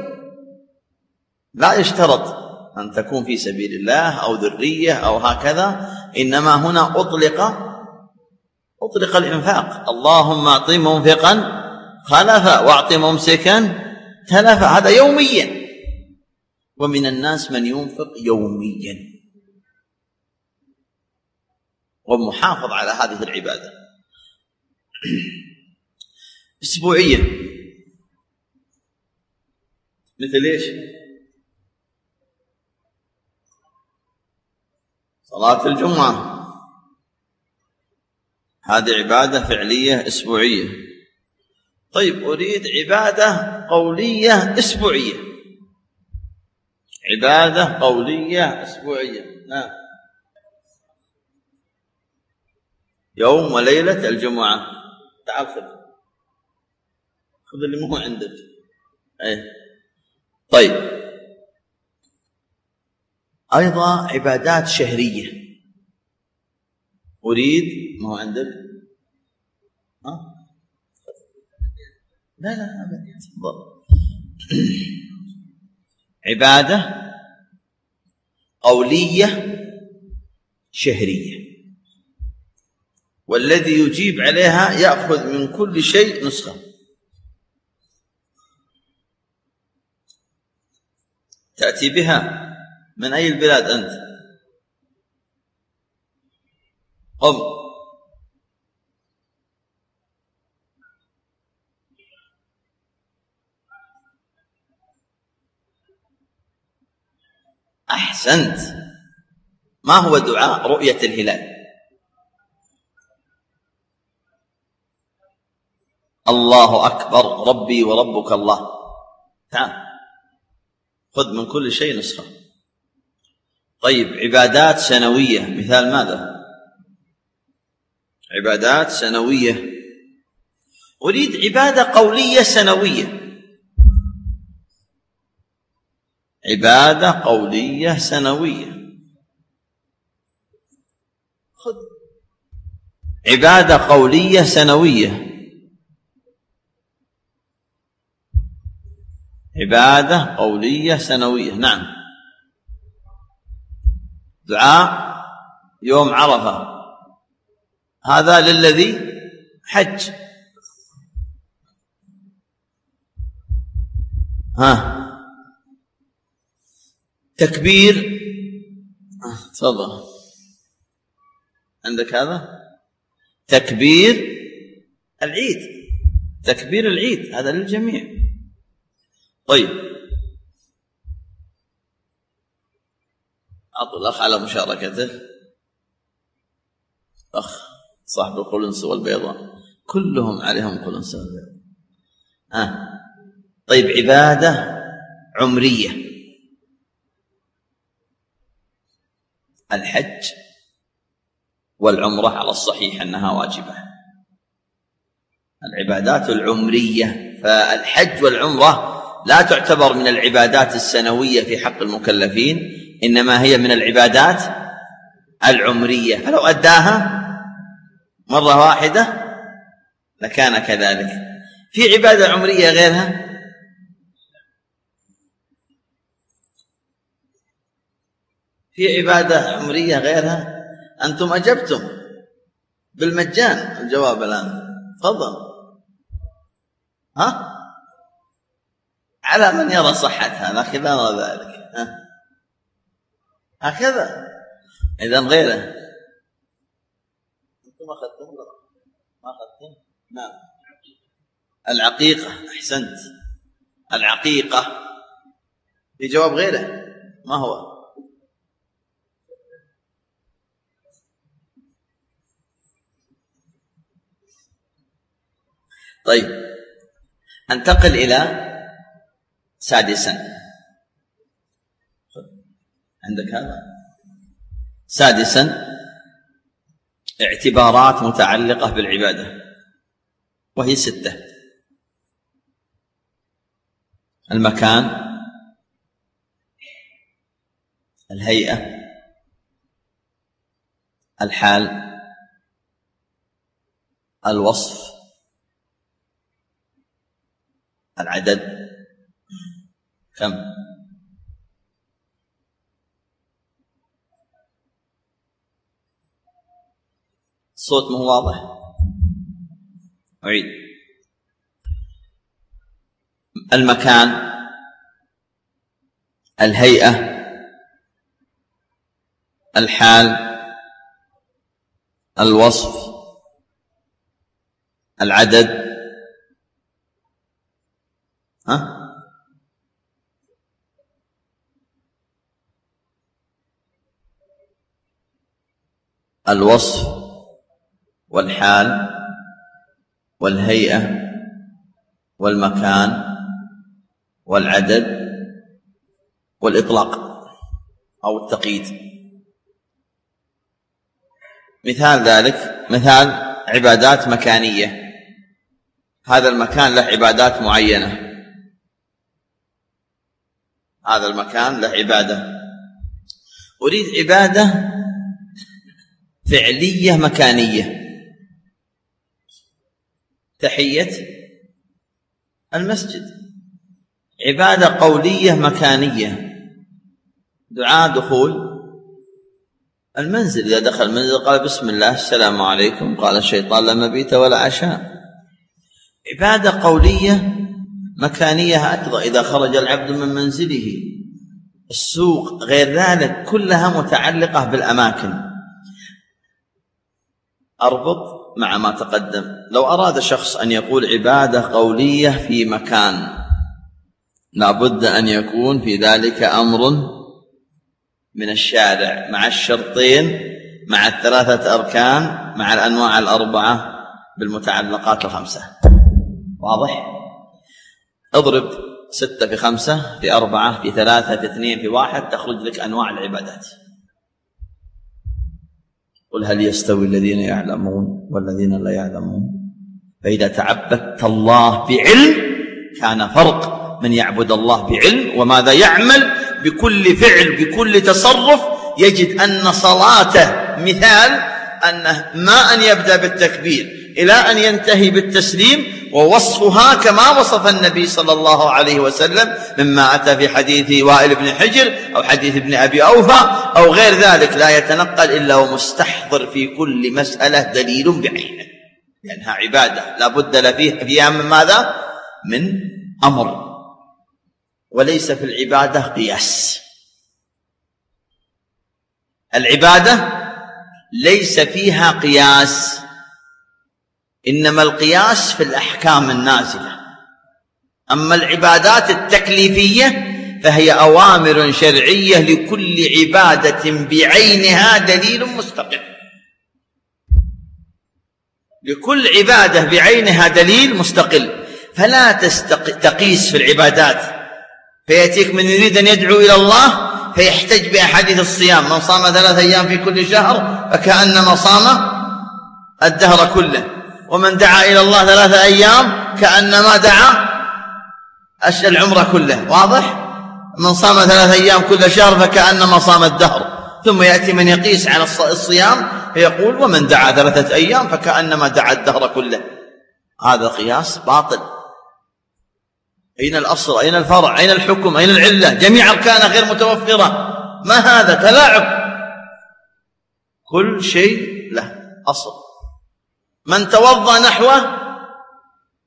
Speaker 2: لا يشترط أن تكون في سبيل الله أو ذرية أو هكذا إنما هنا أطلق أطلق الإنفاق. اللهم أعط منفقا خلف وأعط ممسكا تلف هذا يوميا. ومن الناس من ينفق يوميا. ومحافظ على هذه العبادة. اسبوعيا. مثل إيش؟ صلاة الجمعة. هذه عبادة فعلية أسبوعية. طيب أريد عبادة قولية أسبوعية. عبادة قولية أسبوعية. نعم. يوم وليلة الجمعة. تعال خذ خذ اللي مو عندك. أيه. طيب. أيضا عبادات شهرية. أريد ما هو عندك؟ ها؟ لا لا أبدا تفضل. عبادة قولية شهرية. والذي يجيب عليها يأخذ من كل شيء نسخة. تأتي بها من أي البلاد أنت؟ قم أحسنت. ما هو دعاء رؤية الهلال؟ الله أكبر ربي وربك الله. تعال. خذ من كل شيء نسخة. طيب عبادات سنوية مثال ماذا؟ عبادات سنوية. أريد عبادة قولية سنوية. عبادة قولية سنوية. خذ. عبادة قولية سنوية. عبادة قولية سنوية. نعم. دعاء يوم عرفة. هذا للذي حج. ها. تكبير. تفضل. عندك هذا؟ تكبير العيد. تكبير العيد. هذا للجميع. طيب. أعطوا الأخ على مشاركته. أخ صاحب القلنس والبيضاء. كلهم عليهم قلنس والبيضاء. آه. طيب عبادة عمرية. الحج والعمرة على الصحيح أنها واجبة. العبادات العمرية فالحج والعمرة لا تعتبر من العبادات السنوية في حق المكلفين. إنما هي من العبادات العمرية. فلو أداها مرة واحدة لكان كذلك. في عبادة عمرية غيرها؟ في عبادة عمرية غيرها؟ أنتم أجبتم بالمجان. الجواب الآن. تفضل. ها؟ على من يرى صحة هذا خلال ذلك. هكذا. إذا غيره. أنتم أخذتم ما أخذتم نعم. العقيقة أحسنت. العقيقة. في جواب غيره. ما هو؟ طيب. أنتقل إلى سادسا. عندك هذا. سادسا اعتبارات متعلقة بالعبادة وهي ستة. المكان الهيئة الحال الوصف العدد. كم؟ الصوت مو واضح. أعيد. المكان الهيئة الحال الوصف العدد. ها؟ الوصف. والحال والهيئة والمكان والعدد والإطلاق أو التقييد. مثال ذلك مثال عبادات مكانية. هذا المكان له عبادات معينة. هذا المكان له عبادة. أريد عبادة فعلية مكانية. تحية المسجد. عبادة قولية مكانية. دعاء دخول المنزل. إذا دخل المنزل قال بسم الله السلام عليكم. قال الشيطان لا مبيت ولا عشاء. عبادة قولية مكانية أيضا إذا خرج العبد من منزله السوق غير ذلك كلها متعلقة بالأماكن. أربط مع ما تقدم. لو أراد شخص أن يقول عبادة قولية في مكان لابد أن يكون في ذلك أمر من الشارع مع الشرطين مع الثلاثة أركان مع الأنواع الأربعة بالمتعلقات الخمسة. واضح؟ اضرب ستة في خمسة في أربعة في ثلاثة في اثنين في واحد تخرج لك أنواع العبادات. قل هل يستوي الذين يعلمون والذين لا يعلمون؟ فإذا تعبدت الله بعلم كان فرق من يعبد الله بعلم وماذا يعمل؟ بكل فعل بكل تصرف يجد أن صلاته مثال أنه ما أن يبدأ بالتكبير إلى أن ينتهي بالتسليم ووصفها كما وصف النبي صلى الله عليه وسلم مما أتى في حديث وائل بن حجر أو حديث ابن أبي أوفى أو غير ذلك لا يتنقل إلا ومستحضر في كل مسألة دليل بعينه. لأنها عبادة لا بد فيها من ماذا؟ من أمر. وليس في العبادة قياس. العبادة ليس فيها قياس. إنما القياس في الأحكام النازلة. أما العبادات التكليفية فهي أوامر شرعية لكل عبادة بعينها دليل مستقل. لكل عبادة بعينها دليل مستقل. فلا تقيس في العبادات. فيأتيك من يريد أن يدعو إلى الله فيحتج بأحاديث الصيام. من صام ثلاث أيام في كل شهر فكانما صام الدهر كله. ومن دعا إلى الله ثلاثة أيام كأنما دعا العمرة كله. واضح؟ من صام ثلاثة أيام كل شهر فكأنما صام الدهر. ثم يأتي من يقيس على الصيام فيقول ومن دعا ثلاثة أيام فكأنما دعا الدهر كله. هذا قياس باطل. أين الأصل؟ أين الفرع؟ أين الحكم؟ أين العلة؟ جميع أركانه غير متوفرة. ما هذا؟ تلاعب. كل شيء له أصل. من توضأ نحو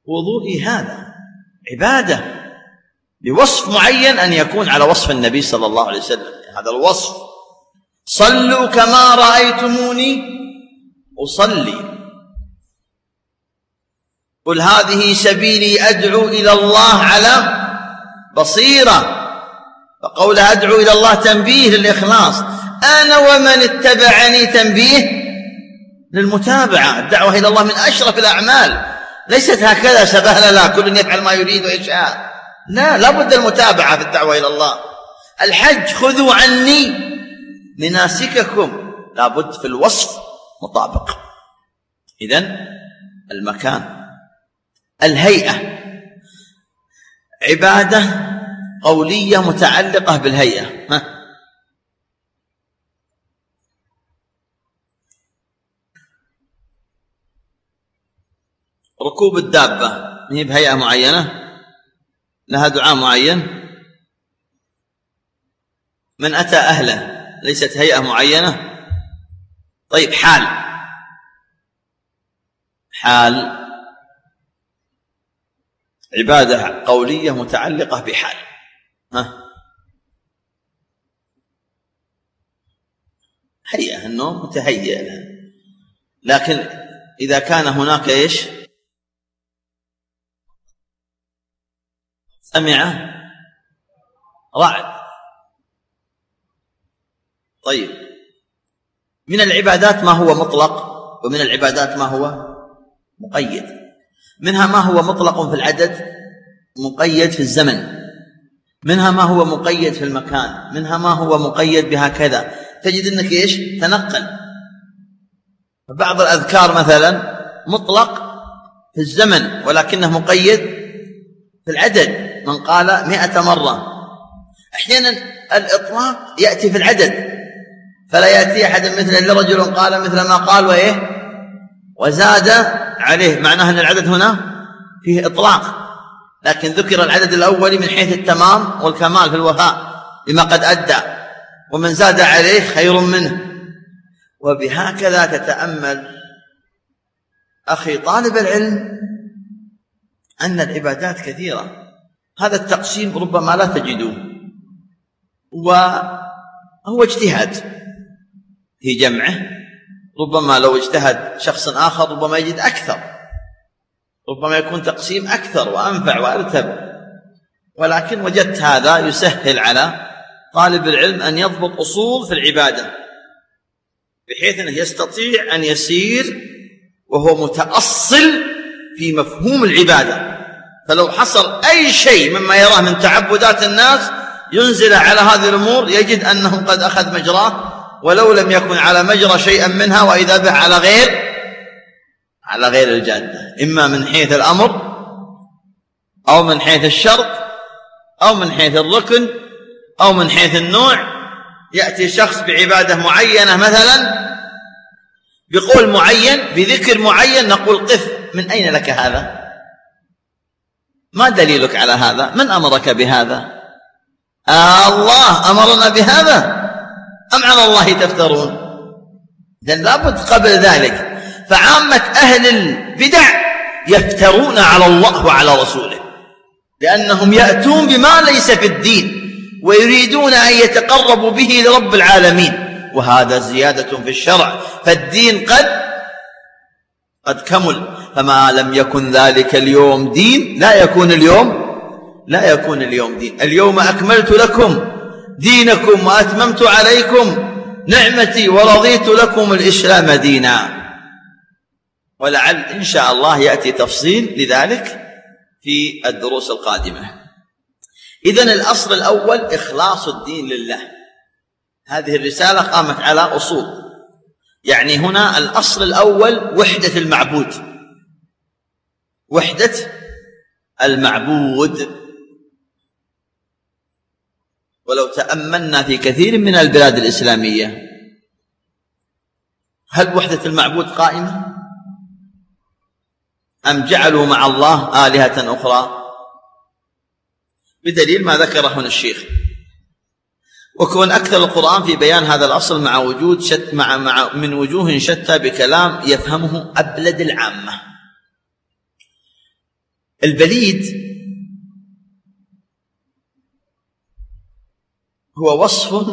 Speaker 2: وضوء هذا. عبادة. بوصف معين أن يكون على وصف النبي صلى الله عليه وسلم. هذا الوصف. صلوا كما رأيتموني أصلي. قل هذه سبيلي أدعو إلى الله على بصيرة. فقول أدعو إلى الله تنبيه للإخلاص. أنا ومن اتبعني تنبيه للمتابعة. الدعوة إلى الله من أشرف الأعمال. ليست هكذا سبهلة لا كل يفعل ما يريد ويشاء. لا لابد المتابعة في الدعوة إلى الله. الحج خذوا عني مناسككم. لابد في الوصف مطابق. إذن المكان. الهيئة. عبادة قولية متعلقة بالهيئة. ها؟ ركوب الدابة. هي بهيئة معينة؟ لها دعاء معين؟ من أتى أهله؟ ليست هيئة معينة؟ طيب حال. حال عبادة قولية متعلقة بحال. ها؟ هيئة أنه متهيئ لها لكن إذا كان هناك إيش؟ سمع رعد. طيب. من العبادات ما هو مطلق ومن العبادات ما هو مقيد؟ منها ما هو مطلق في العدد؟ مقيد في الزمن. منها ما هو مقيد في المكان. منها ما هو مقيد بهكذا. تجد إنك إيش؟ تنقل. بعض الأذكار مثلا مطلق في الزمن ولكنه مقيد في العدد. من قال مئة مرة. أحيانا الإطلاق يأتي في العدد. فلا يأتي أحد مثل رجل قال مثل ما قال وإيه؟ وزاد عليه معناه أن العدد هنا فيه إطلاق. لكن ذكر العدد الأول من حيث التمام والكمال في الوفاء لما قد أدى ومن زاد عليه خير منه. وبهكذا تتأمل أخي طالب العلم أن العبادات كثيرة. هذا التقسيم ربما لا تجدوه وهو اجتهاد في جمعه ربما لو اجتهد شخص آخر ربما يجد أكثر. ربما يكون تقسيم أكثر وأنفع وأرتب. ولكن وجدت هذا يسهل على طالب العلم أن يضبط أصول في العبادة بحيث أنه يستطيع أن يسير وهو متأصل في مفهوم العبادة. فلو حصل أي شيء مما يراه من تعبدات الناس ينزل على هذه الأمور يجد أنه قد أخذ مجراه ولو لم يكن على مجرى شيئا منها وإذا به على غير على غير الجادة. إما من حيث الأمر أو من حيث الشرط أو من حيث الركن أو من حيث النوع. يأتي شخص بعبادة معينة مثلا بقول معين بذكر معين نقول قف من أين لك هذا؟ ما دليلك على هذا؟ من أمرك بهذا؟ آه الله أمرنا بهذا. أم على الله تفترون؟ إذن لابد قبل ذلك فعامة أهل البدع يفترون على الله وعلى رسوله لأنهم يأتون بما ليس في الدين ويريدون أن يتقربوا به لرب العالمين وهذا زيادة في الشرع فالدين قد قد كمل فما لم يكن ذلك اليوم دين لا يكون اليوم لا يكون اليوم دين اليوم أكملت لكم دينكم وأتممت عليكم نعمتي ورضيت لكم الإسلام دينا. ولعل إن شاء الله يأتي تفصيل لذلك في الدروس القادمة. إذن الأصل الأول إخلاص الدين لله. هذه الرسالة قامت على أصول. يعني هنا الأصل الأول وحدة المعبود. وحدة المعبود. ولو تأملنا في كثير من البلاد الإسلامية هل وحدة المعبود قائمة؟ أم جعلوا مع الله آلهة أخرى؟ بدليل ما ذكره هنا الشيخ. وكون أكثر القرآن في بيان هذا الأصل مع وجود شت مع, مع من وجوه شتى بكلام يفهمه أبلد العامة. البليد هو وصف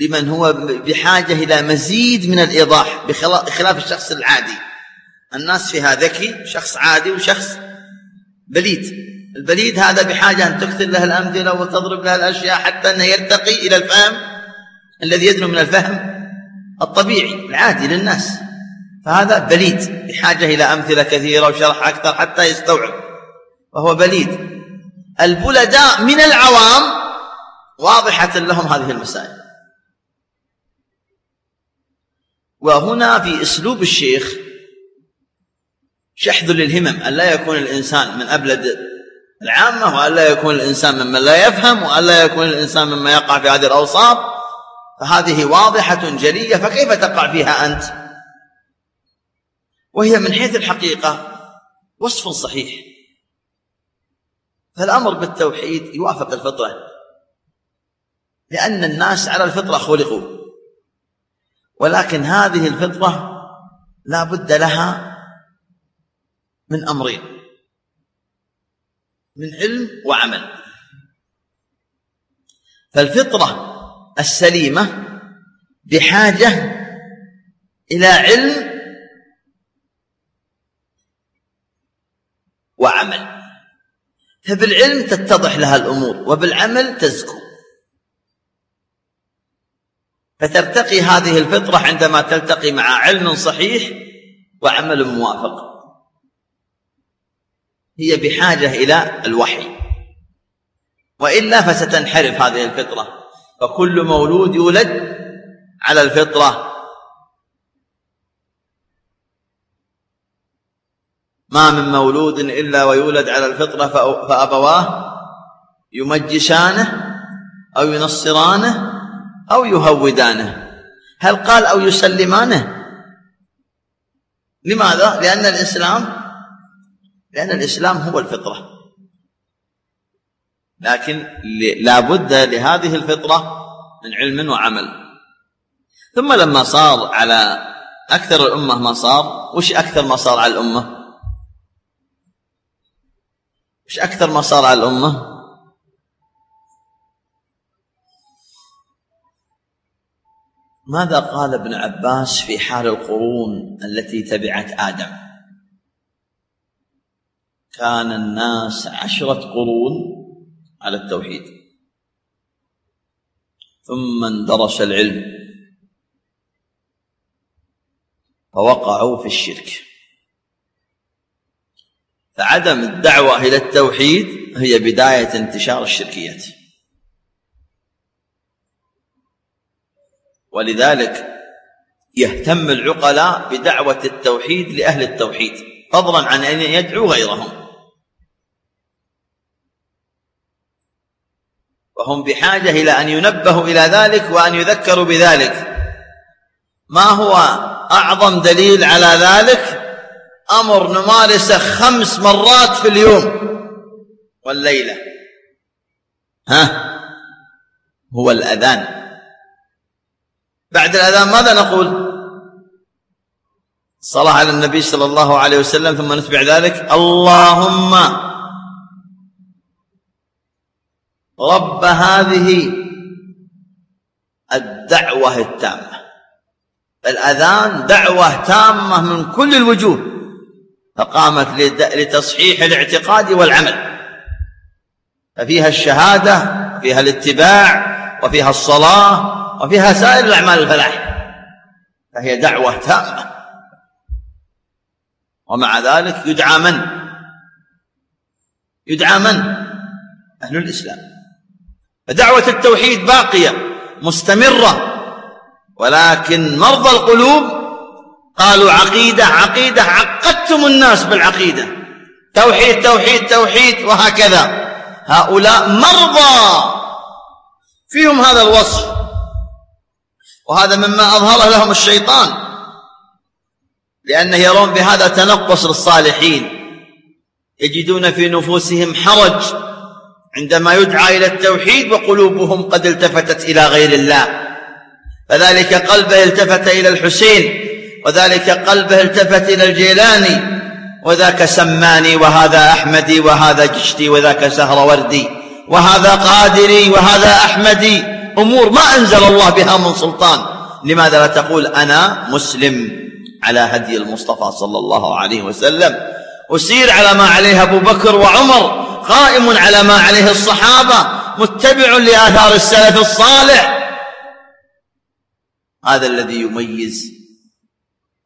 Speaker 2: لمن هو بحاجة إلى مزيد من الإيضاح بخلاف الشخص العادي. الناس فيها ذكي شخص عادي وشخص بليد. البليد هذا بحاجة أن تكثر له الأمثلة وتضرب له الأشياء حتى أنه يرتقي إلى الفهم الذي يدنو من الفهم الطبيعي العادي للناس. فهذا بليد بحاجة إلى أمثلة كثيرة وشرح أكثر حتى يستوعب. وهو بليد. البلداء من العوام واضحة لهم هذه المسائل. وهنا في أسلوب الشيخ شحذ للهمم أن لا يكون الإنسان من أبلد العامة وألا يكون الإنسان ممن لا يفهم وألا يكون الإنسان مما يقع في هذه الأوصاف. فهذه واضحة جلية فكيف تقع فيها أنت؟ وهي من حيث الحقيقة وصف صحيح. فالأمر بالتوحيد يوافق الفطرة. لأن الناس على الفطرة خلقوا. ولكن هذه الفطرة لا بد لها من أمرين. من علم وعمل. فالفطرة السليمة بحاجة إلى علم وعمل. فبالعلم تتضح لها الأمور وبالعمل تزكو. فترتقي هذه الفطرة عندما تلتقي مع علم صحيح وعمل موافق. هي بحاجة إلى الوحي. وإلا فستنحرف هذه الفطرة. فكل مولود يولد على الفطرة. ما من مولود إلا ويولد على الفطرة فأبواه يمجسانه أو ينصرانه أو يهودانه. هل قال أو يسلمانه؟ لماذا؟ لأن الإسلام لأن الإسلام هو الفطرة. لكن لا بد لهذه الفطرة من علم وعمل. ثم لما صار على أكثر الأمة ما صار وش أكثر ما صار على الأمة؟ وش أكثر ما صار على الأمة؟ ماذا قال ابن عباس في حال القرون التي تبعت آدم؟ كان الناس عشرة قرون على التوحيد. ثم اندرس العلم. فوقعوا في الشرك. فعدم الدعوة إلى التوحيد هي بداية انتشار الشركيات ولذلك يهتم العقلاء بدعوة التوحيد لأهل التوحيد فضلا عن أن يدعوا غيرهم. وهم بحاجة إلى أن ينبهوا إلى ذلك وأن يذكروا بذلك. ما هو أعظم دليل على ذلك؟ أمر نمارسه خمس مرات في اليوم والليلة. ها؟ هو الأذان. بعد الأذان ماذا نقول؟ الصلاة على النبي صلى الله عليه وسلم ثم نتبع ذلك؟ اللهم رب هذه الدعوة التامة. الأذان دعوة تامة من كل الوجوه. فقامت لتصحيح الاعتقاد والعمل. ففيها الشهادة فيها الاتباع وفيها الصلاة وفيها سائر الأعمال الفلاح. فهي دعوة تامة. ومع ذلك يدعى من؟ يدعى من؟ أهل الإسلام. فدعوة التوحيد باقية مستمرة. ولكن مرضى القلوب قالوا عقيدة عقيدة عقدتم الناس بالعقيدة. توحيد توحيد توحيد وهكذا. هؤلاء مرضى. فيهم هذا الوصف. وهذا مما أظهره لهم الشيطان لأنه يرون بهذا تنقص للصالحين. يجدون في نفوسهم حرج عندما يدعى إلى التوحيد وقلوبهم قد التفتت إلى غير الله. فذلك قلبه التفت إلى الحسين وذلك قلبه التفت إلى الجيلاني وذاك سماني وهذا أحمدي وهذا جشتي وذاك سهر وردي وهذا قادري وهذا أحمدي. أمور ما أنزل الله بها من سلطان. لماذا لا تقول أنا مسلم على هدي المصطفى صلى الله عليه وسلم؟ أسير على ما عليه أبو بكر وعمر قائم على ما عليه الصحابة متبع لآثار السلف الصالح. هذا الذي يميز.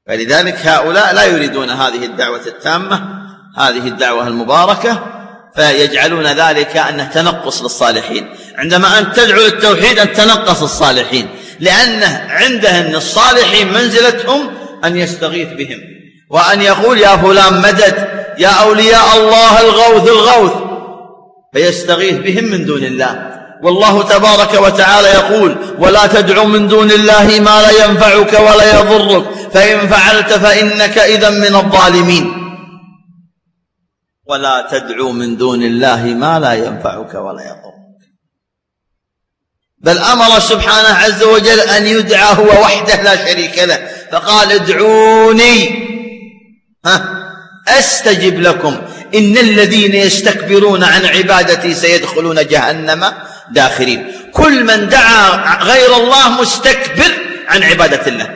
Speaker 2: فلذلك هؤلاء لا يريدون هذه الدعوة التامة هذه الدعوة المباركة فيجعلون ذلك أنه تنقص للصالحين. عندما أن تدعو للتوحيد أن تنقص الصالحين لأنه عنده أن الصالحين منزلتهم أن يستغيث بهم وأن يقول يا فلان مدد يا أولياء الله الغوث الغوث فيستغيث بهم من دون الله. والله تبارك وتعالى يقول ولا تدع من دون الله ما لا ينفعك ولا يضرك فإن فعلت فإنك إذا من الظالمين. ولا تدعو من دون الله ما لا ينفعك ولا يضرك. بل أمر سبحانه عز وجل أن يدعى هو وحده لا شريك له فقال ادعوني. ها أستجب لكم. إن الذين يستكبرون عن عبادتي سيدخلون جهنم داخرين. كل من دعا غير الله مستكبر عن عبادة الله.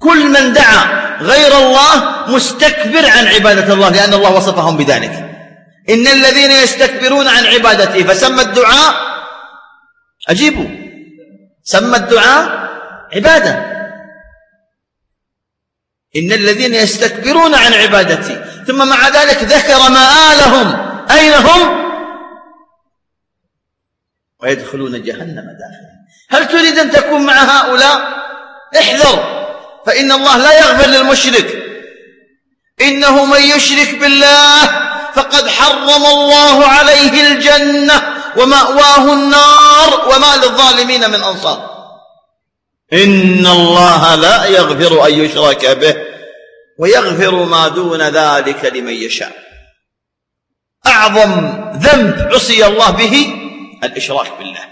Speaker 2: كل من دعا غير الله مستكبر عن عبادة الله لأن الله وصفهم بذلك. إن الذين يستكبرون عن عبادتي فسمى الدعاء أجيبوا. سمى الدعاء عبادة. إن الذين يستكبرون عن عبادتي ثم مع ذلك ذكر مآلهم. أين هم؟ ويدخلون جهنم داخلين. هل تريد أن تكون مع هؤلاء؟ احذر فإن الله لا يغفر للمشرك. إنه من يشرك بالله فقد حرم الله عليه الجنة. ومأواه النار وما للظالمين من أنصار. إن الله لا يغفر أن يشرك به ويغفر ما دون ذلك لمن يشاء. أعظم ذنب عصي الله به الإشراك بالله.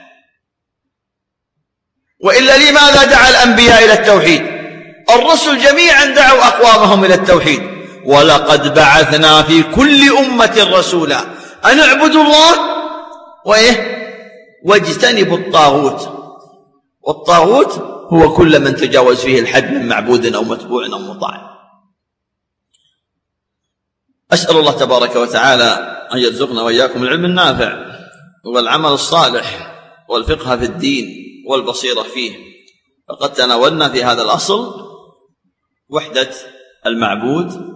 Speaker 2: وإلا لماذا دعا الأنبياء إلى التوحيد؟ الرسل جميعا دعوا أقوامهم إلى التوحيد. ولقد بعثنا في كل أمة رسولا أن اعبدوا الله وإيه؟ واجتنبوا الطاغوت. والطاغوت هو كل من تجاوز فيه الحد من معبود أو متبوع أو مطاع. أسأل الله تبارك وتعالى أن يرزقنا وإياكم العلم النافع والعمل الصالح والفقه في الدين والبصيرة فيه. فقد تناولنا في هذا الأصل وحدة المعبود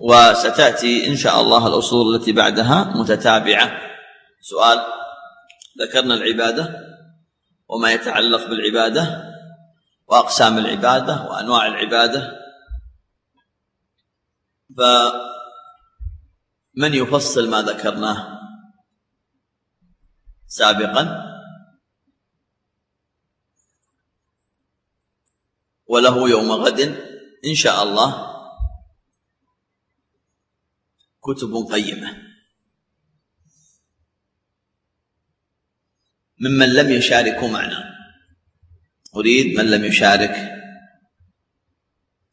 Speaker 2: وستأتي إن شاء الله الأصول التي بعدها متتابعة. سؤال. ذكرنا العبادة وما يتعلق بالعبادة وأقسام العبادة وأنواع العبادة. فمن يفصل ما ذكرناه سابقا؟ وله يوم غد إن شاء الله كتب قيمة. ممن لم يشاركوا معنا. أريد من لم يشارك.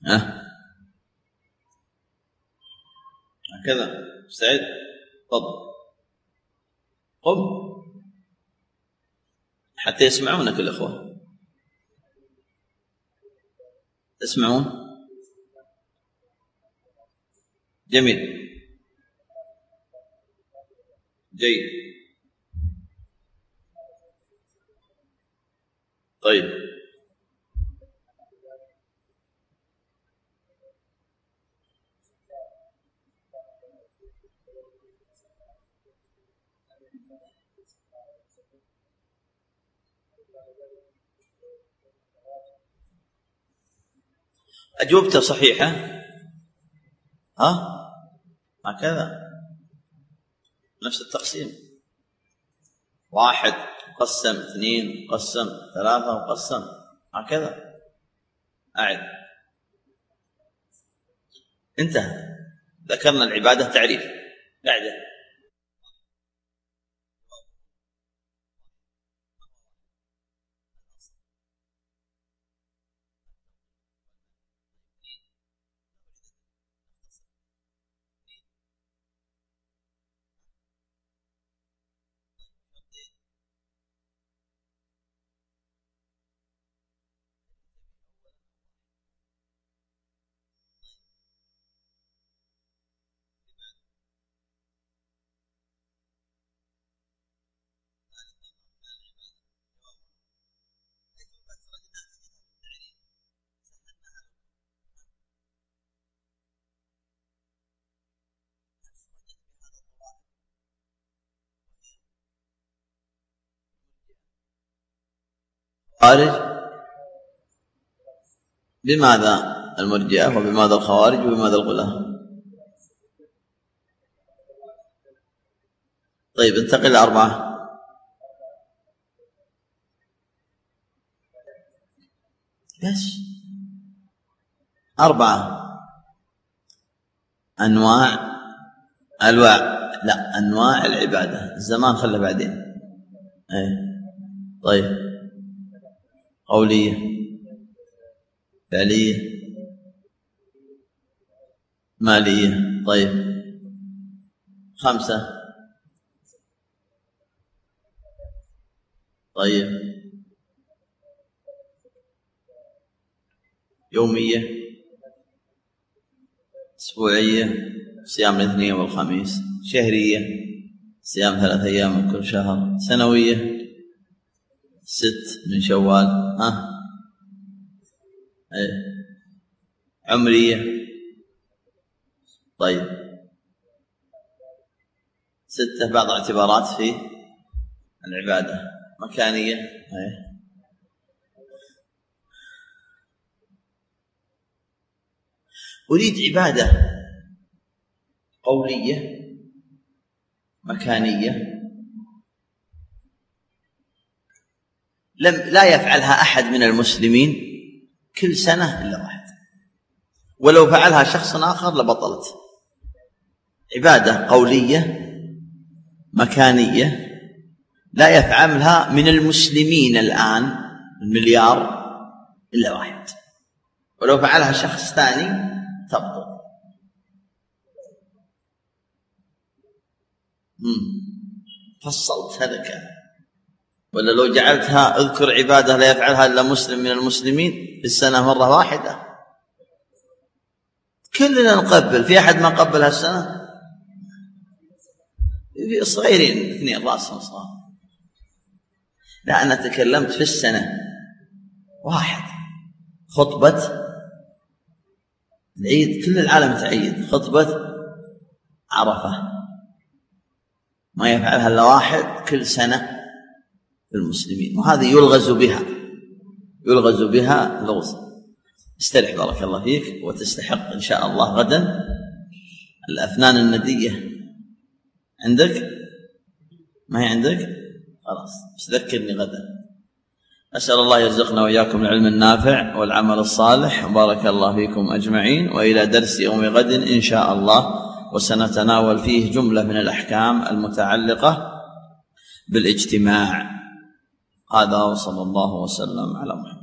Speaker 2: ها؟ هكذا. سعيد. تفضل. قم. حتى يسمعونك الإخوة. تسمعون؟ جميل. جيد. طيب. أجوبته صحيحة؟ ها؟ هكذا. نفس التقسيم. واحد. قسم اثنين قسم ثلاثة وقسم هكذا. أعد. انتهى. ذكرنا العبادة تعريف. بعده. الخوارج؟ بماذا المرجئة وبماذا الخوارج وبماذا الغلاة طيب انتقل إلى أربعة. بس أربعة. أنواع أنواع لا أنواع العبادة. الزمان خله بعدين. أي طيب. قولية فعلية مالية طيب. خمسة. طيب. يومية. أسبوعية. صيام الاثنين والخميس. شهرية. صيام ثلاثة أيام من كل شهر. سنوية. ست من شوال. ها. إيه. عمرية. طيب. ستة بعض الاعتبارات في العبادة. مكانية. إيه. أريد عبادة قولية مكانية. لم لا يفعلها أحد من المسلمين كل سنة إلا واحد. ولو فعلها شخص آخر لبطلت. عبادة قولية مكانية لا يفعلها من المسلمين الآن المليار إلا واحد. ولو فعلها شخص ثاني تبطل. فصلت هذا كان ولا لو جعلتها اذكر عبادة لا يفعلها إلا مسلم من المسلمين في السنة مرة واحدة. كلنا نقبل في أحد ما قبل هالسنة؟ في صغيرين اثنين راسهم صار لا أنا تكلمت في السنة واحد. خطبة العيد كل العالم تعيد. خطبة عرفة. ما يفعلها إلا واحد كل سنة المسلمين. وهذه يلغز بها. يلغز بها لغز. استرح بارك الله فيك وتستحق إن شاء الله غدا. الأفنان الندية. عندك؟ ما هي عندك؟ خلاص بس ذكرني غدا. أسأل الله يرزقنا وإياكم العلم النافع والعمل الصالح. بارك الله فيكم أجمعين. وإلى درس يوم غد إن شاء الله. وسنتناول فيه جملة من الأحكام المتعلقة بالاجتماع. هذا وصلى الله وسلم على محمد.